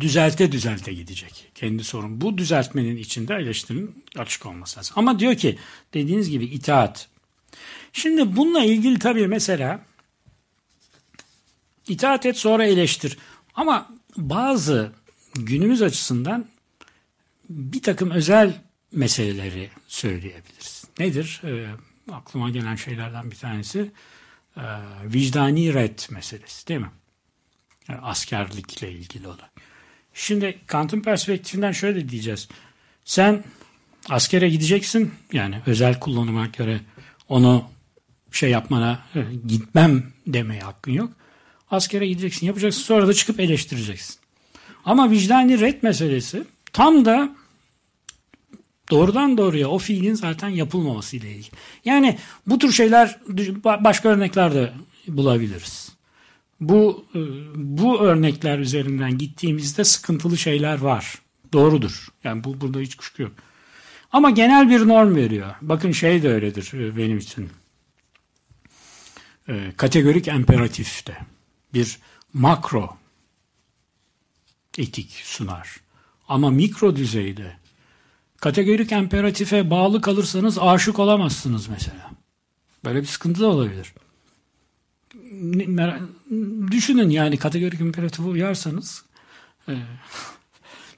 düzelte düzelte gidecek. Kendi sorun. Bu düzeltmenin içinde eleştirinin açık olması lazım. Ama diyor ki dediğiniz gibi itaat. Şimdi bununla ilgili tabii mesela itaat et sonra eleştir. Ama bazı günümüz açısından bir takım özel meseleleri söyleyebiliriz. Nedir? Ee, aklıma gelen şeylerden bir tanesi e, vicdani red meselesi değil mi? Yani askerlikle ilgili olan. Şimdi Kant'ın perspektifinden şöyle diyeceğiz. Sen askere gideceksin yani özel kullanıma göre onu şey yapmana e, gitmem demeye hakkın yok. Askere gideceksin yapacaksın sonra da çıkıp eleştireceksin. Ama vicdani red meselesi tam da doğrudan doğruya o fiilin zaten yapılmaması ile ilgili. Yani bu tür şeyler başka örnekler de bulabiliriz. Bu e, bu örnekler üzerinden gittiğimizde sıkıntılı şeyler var. Doğrudur. Yani bu burada hiç kuşku yok. Ama genel bir norm veriyor. Bakın şey de öyledir e, benim için. E, kategorik imperatifte bir makro etik sunar. Ama mikro düzeyde kategorik imperatife bağlı kalırsanız aşık olamazsınız mesela. Böyle bir sıkıntı da olabilir. Düşünün yani kategorik imperatife uyarsanız e,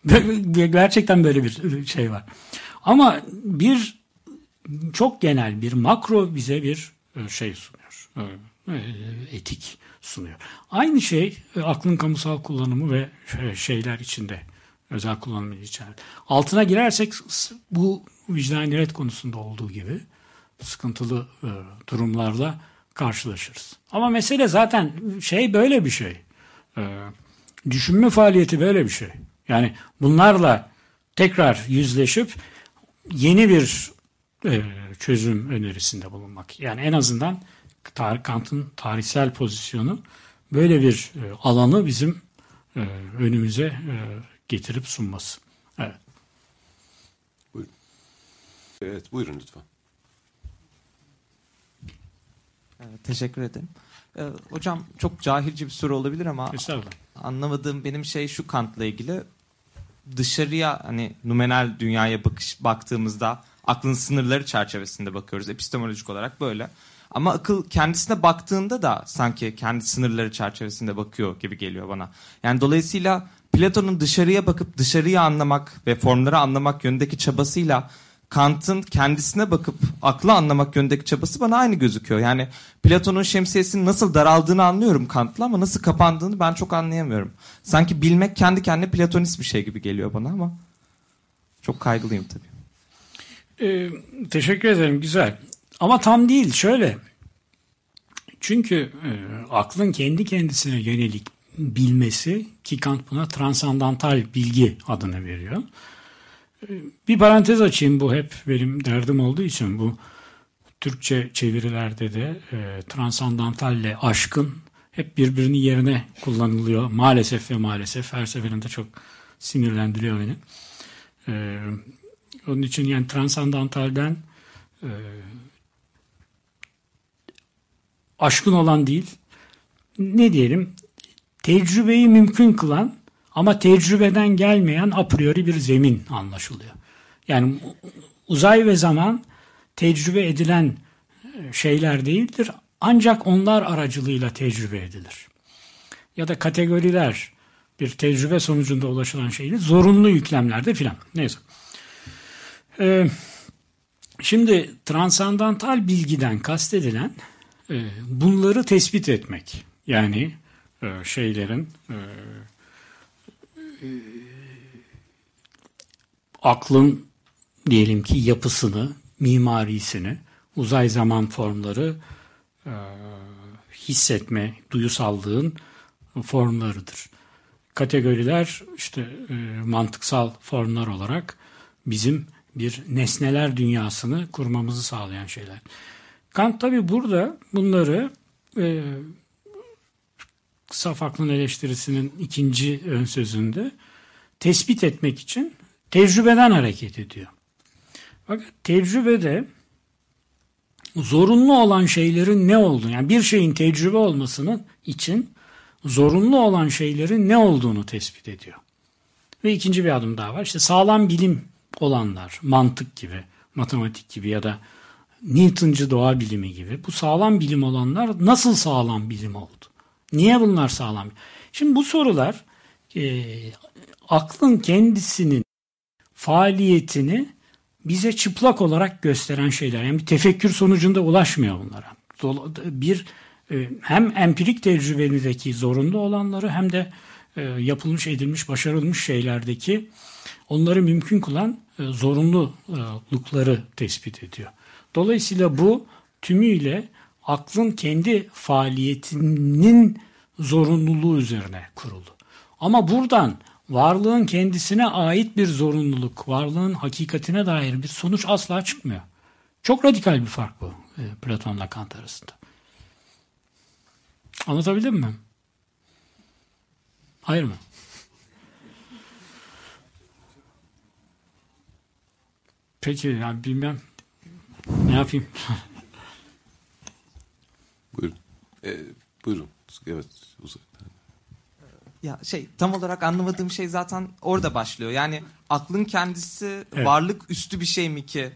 gerçekten böyle bir şey var. Ama bir çok genel bir makro bize bir e, şey sunuyor. E, etik sunuyor. Aynı şey aklın kamusal kullanımı ve şeyler içinde özel kullanımı içeride. Altına girersek bu vicdani ret konusunda olduğu gibi sıkıntılı durumlarla karşılaşırız. Ama mesele zaten şey böyle bir şey. Düşünme faaliyeti böyle bir şey. Yani bunlarla tekrar yüzleşip yeni bir e, çözüm önerisinde bulunmak. Yani en azından Kant'ın tarihsel pozisyonu böyle bir e, alanı bizim e, önümüze e, getirip sunması. Evet. Buyurun. Evet, buyurun lütfen. Evet, teşekkür ederim. Ee, hocam çok cahilce bir soru olabilir ama anlamadığım benim şey şu Kant'la ilgili dışarıya hani numenal dünyaya bakış baktığımızda aklın sınırları çerçevesinde bakıyoruz epistemolojik olarak böyle. Ama akıl kendisine baktığında da sanki kendi sınırları çerçevesinde bakıyor gibi geliyor bana. Yani dolayısıyla Platon'un dışarıya bakıp dışarıyı anlamak ve formları anlamak yönündeki çabasıyla Kant'ın kendisine bakıp aklı anlamak yönündeki çabası bana aynı gözüküyor. Yani Platon'un şemsiyesinin nasıl daraldığını anlıyorum Kant'la ama nasıl kapandığını ben çok anlayamıyorum. Sanki bilmek kendi kendine Platonist bir şey gibi geliyor bana ama çok kaygılıyım tabii. Ee, teşekkür ederim. Güzel. Ama tam değil. Şöyle. Çünkü e, aklın kendi kendisine yönelik bilmesi ki Kant buna transandantal bilgi adını veriyor. Bir parantez açayım bu hep benim derdim olduğu için bu Türkçe çevirilerde de e, transandantalle aşkın hep birbirinin yerine kullanılıyor. Maalesef ve maalesef her seferinde çok sinirlendiriyor beni. E, onun için yani transandantalden e, aşkın olan değil ne diyelim tecrübeyi mümkün kılan ama tecrübeden gelmeyen a priori bir zemin anlaşılıyor. Yani uzay ve zaman tecrübe edilen e, şeyler değildir. Ancak onlar aracılığıyla tecrübe edilir. Ya da kategoriler bir tecrübe sonucunda ulaşılan şeydir. Zorunlu yüklemlerde filan. Neyse. Ee, şimdi transandantal bilgiden kastedilen e, bunları tespit etmek. Yani şeylerin e, aklın diyelim ki yapısını, mimarisini, uzay zaman formları e, hissetme, duyusallığın formlarıdır. Kategoriler işte e, mantıksal formlar olarak bizim bir nesneler dünyasını kurmamızı sağlayan şeyler. Kant tabi burada bunları e, saf aklın eleştirisinin ikinci ön sözünde tespit etmek için tecrübeden hareket ediyor. Bak tecrübede zorunlu olan şeylerin ne olduğunu yani bir şeyin tecrübe olmasının için zorunlu olan şeylerin ne olduğunu tespit ediyor. Ve ikinci bir adım daha var. İşte sağlam bilim olanlar, mantık gibi, matematik gibi ya da Newtoncu doğa bilimi gibi bu sağlam bilim olanlar nasıl sağlam bilim oldu? Niye bunlar sağlam? Şimdi bu sorular e, aklın kendisinin faaliyetini bize çıplak olarak gösteren şeyler. Yani bir tefekkür sonucunda ulaşmıyor bunlara. Bir e, hem empirik tecrübemizdeki zorunlu olanları hem de e, yapılmış, edilmiş, başarılmış şeylerdeki onları mümkün kılan e, zorunlulukları tespit ediyor. Dolayısıyla bu tümüyle aklın kendi faaliyetinin zorunluluğu üzerine kurulu. Ama buradan varlığın kendisine ait bir zorunluluk, varlığın hakikatine dair bir sonuç asla çıkmıyor. Çok radikal bir fark bu e, Platon'la Kant arasında. Anlatabildim mi? Hayır mı? Peki yani bilmem ne yapayım. Buyurun. Ee, buyurun. Evet. Uzak. Ya şey tam olarak anlamadığım şey zaten orada başlıyor. Yani aklın kendisi Evet. varlık üstü bir şey mi ki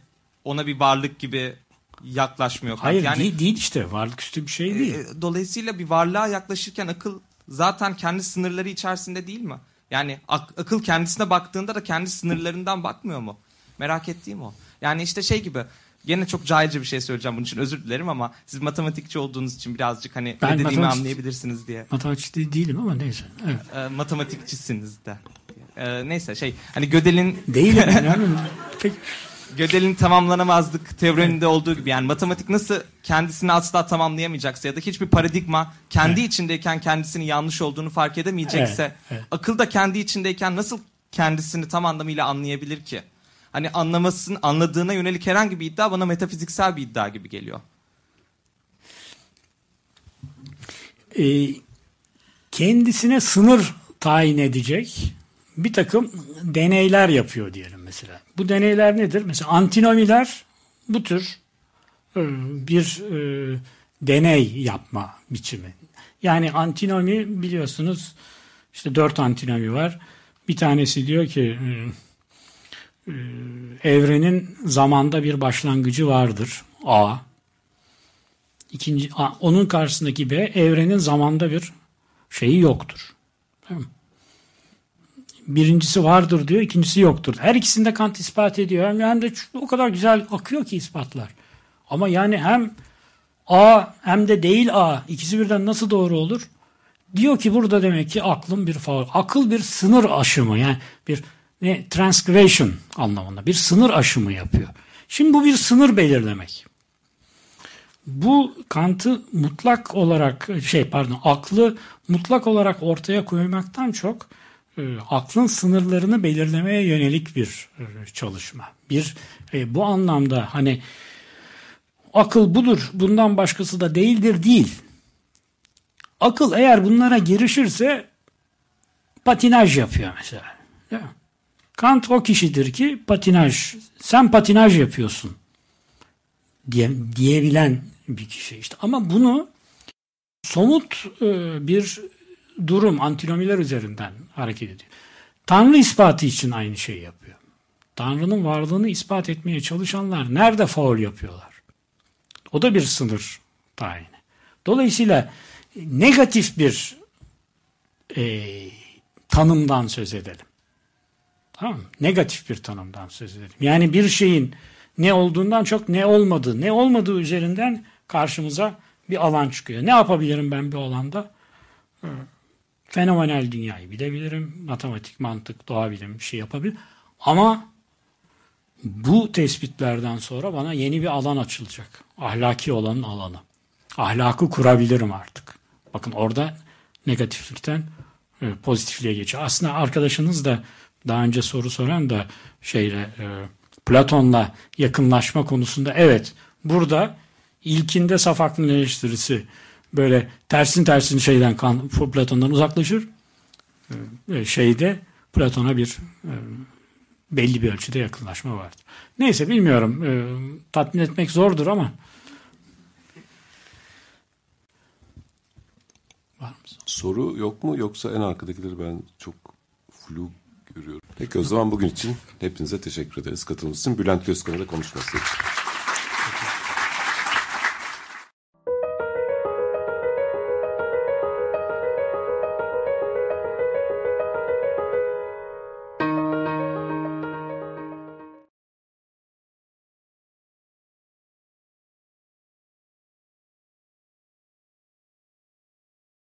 ona bir varlık gibi yaklaşmıyor. Hayır yani, değil, değil işte varlık üstü bir şey değil. e, dolayısıyla bir varlığa yaklaşırken akıl zaten kendi sınırları içerisinde değil mi? Yani ak- akıl kendisine baktığında da kendi sınırlarından bakmıyor mu? Merak ettiğim o. Yani işte şey gibi Gene çok cahilce bir şey söyleyeceğim bunun için özür dilerim ama siz matematikçi olduğunuz için birazcık hani ben ne dediğimi anlayabilirsiniz diye. Matematikçi değilim ama neyse. Evet. E, matematikçisiniz de. E, neyse şey hani Gödel'in... Değilim yani. Peki. Gödel'in tamamlanamazlık teoreminde olduğu gibi yani matematik nasıl kendisini asla tamamlayamayacaksa ya da hiçbir paradigma kendi evet. içindeyken kendisinin yanlış olduğunu fark edemeyecekse evet, evet. akıl da kendi içindeyken nasıl kendisini tam anlamıyla anlayabilir ki? Hani anlamasın anladığına yönelik herhangi bir iddia bana metafiziksel bir iddia gibi geliyor. Ee, kendisine sınır tayin edecek bir takım deneyler yapıyor diyelim mesela. Bu deneyler nedir? Mesela antinomiler bu tür e, bir e, deney yapma biçimi. Yani antinomi biliyorsunuz işte dört antinomi var. Bir tanesi diyor ki e, evrenin zamanda bir başlangıcı vardır. A. İkinci, A, onun karşısındaki B evrenin zamanda bir şeyi yoktur. Birincisi vardır diyor, ikincisi yoktur. Her ikisinde Kant ispat ediyor. Hem, hem de o kadar güzel akıyor ki ispatlar. Ama yani hem A hem de değil A ikisi birden nasıl doğru olur? Diyor ki burada demek ki aklın bir faul. Akıl bir sınır aşımı yani bir ne transgression anlamında bir sınır aşımı yapıyor. Şimdi bu bir sınır belirlemek. Bu Kant'ı mutlak olarak şey pardon aklı mutlak olarak ortaya koymaktan çok e, aklın sınırlarını belirlemeye yönelik bir e, çalışma. Bir e, bu anlamda hani akıl budur, bundan başkası da değildir değil. Akıl eğer bunlara girişirse patinaj yapıyor mesela. Değil mi? Kant o kişidir ki patinaj, sen patinaj yapıyorsun diye, diyebilen bir kişi işte. Ama bunu somut bir durum antinomiler üzerinden hareket ediyor. Tanrı ispatı için aynı şeyi yapıyor. Tanrı'nın varlığını ispat etmeye çalışanlar nerede faul yapıyorlar? O da bir sınır tayini. Dolayısıyla negatif bir e, tanımdan söz edelim. Tamam? Negatif bir tanımdan söz edelim. Yani bir şeyin ne olduğundan çok ne olmadığı, ne olmadığı üzerinden karşımıza bir alan çıkıyor. Ne yapabilirim ben bir alanda? fenomenal dünyayı bilebilirim. Matematik, mantık, doğa bilim bir şey yapabilirim. Ama bu tespitlerden sonra bana yeni bir alan açılacak. Ahlaki olanın alanı. Ahlakı kurabilirim artık. Bakın orada negatiflikten e, pozitifliğe geçiyor. Aslında arkadaşınız da daha önce soru soran da şeyle e, Platon'la yakınlaşma konusunda evet burada ilkinde saf aklın eleştirisi böyle tersin tersin şeyden Platon'dan uzaklaşır. Ee, şeyde Platon'a bir e, belli bir ölçüde yakınlaşma vardır. Neyse bilmiyorum. E, tatmin etmek zordur ama? Soru yok mu yoksa en arkadakileri ben çok flu görüyorum. Peki o zaman bugün için hepinize teşekkür ederiz katılımınız için. Bülent Gözkan'la konuşması için.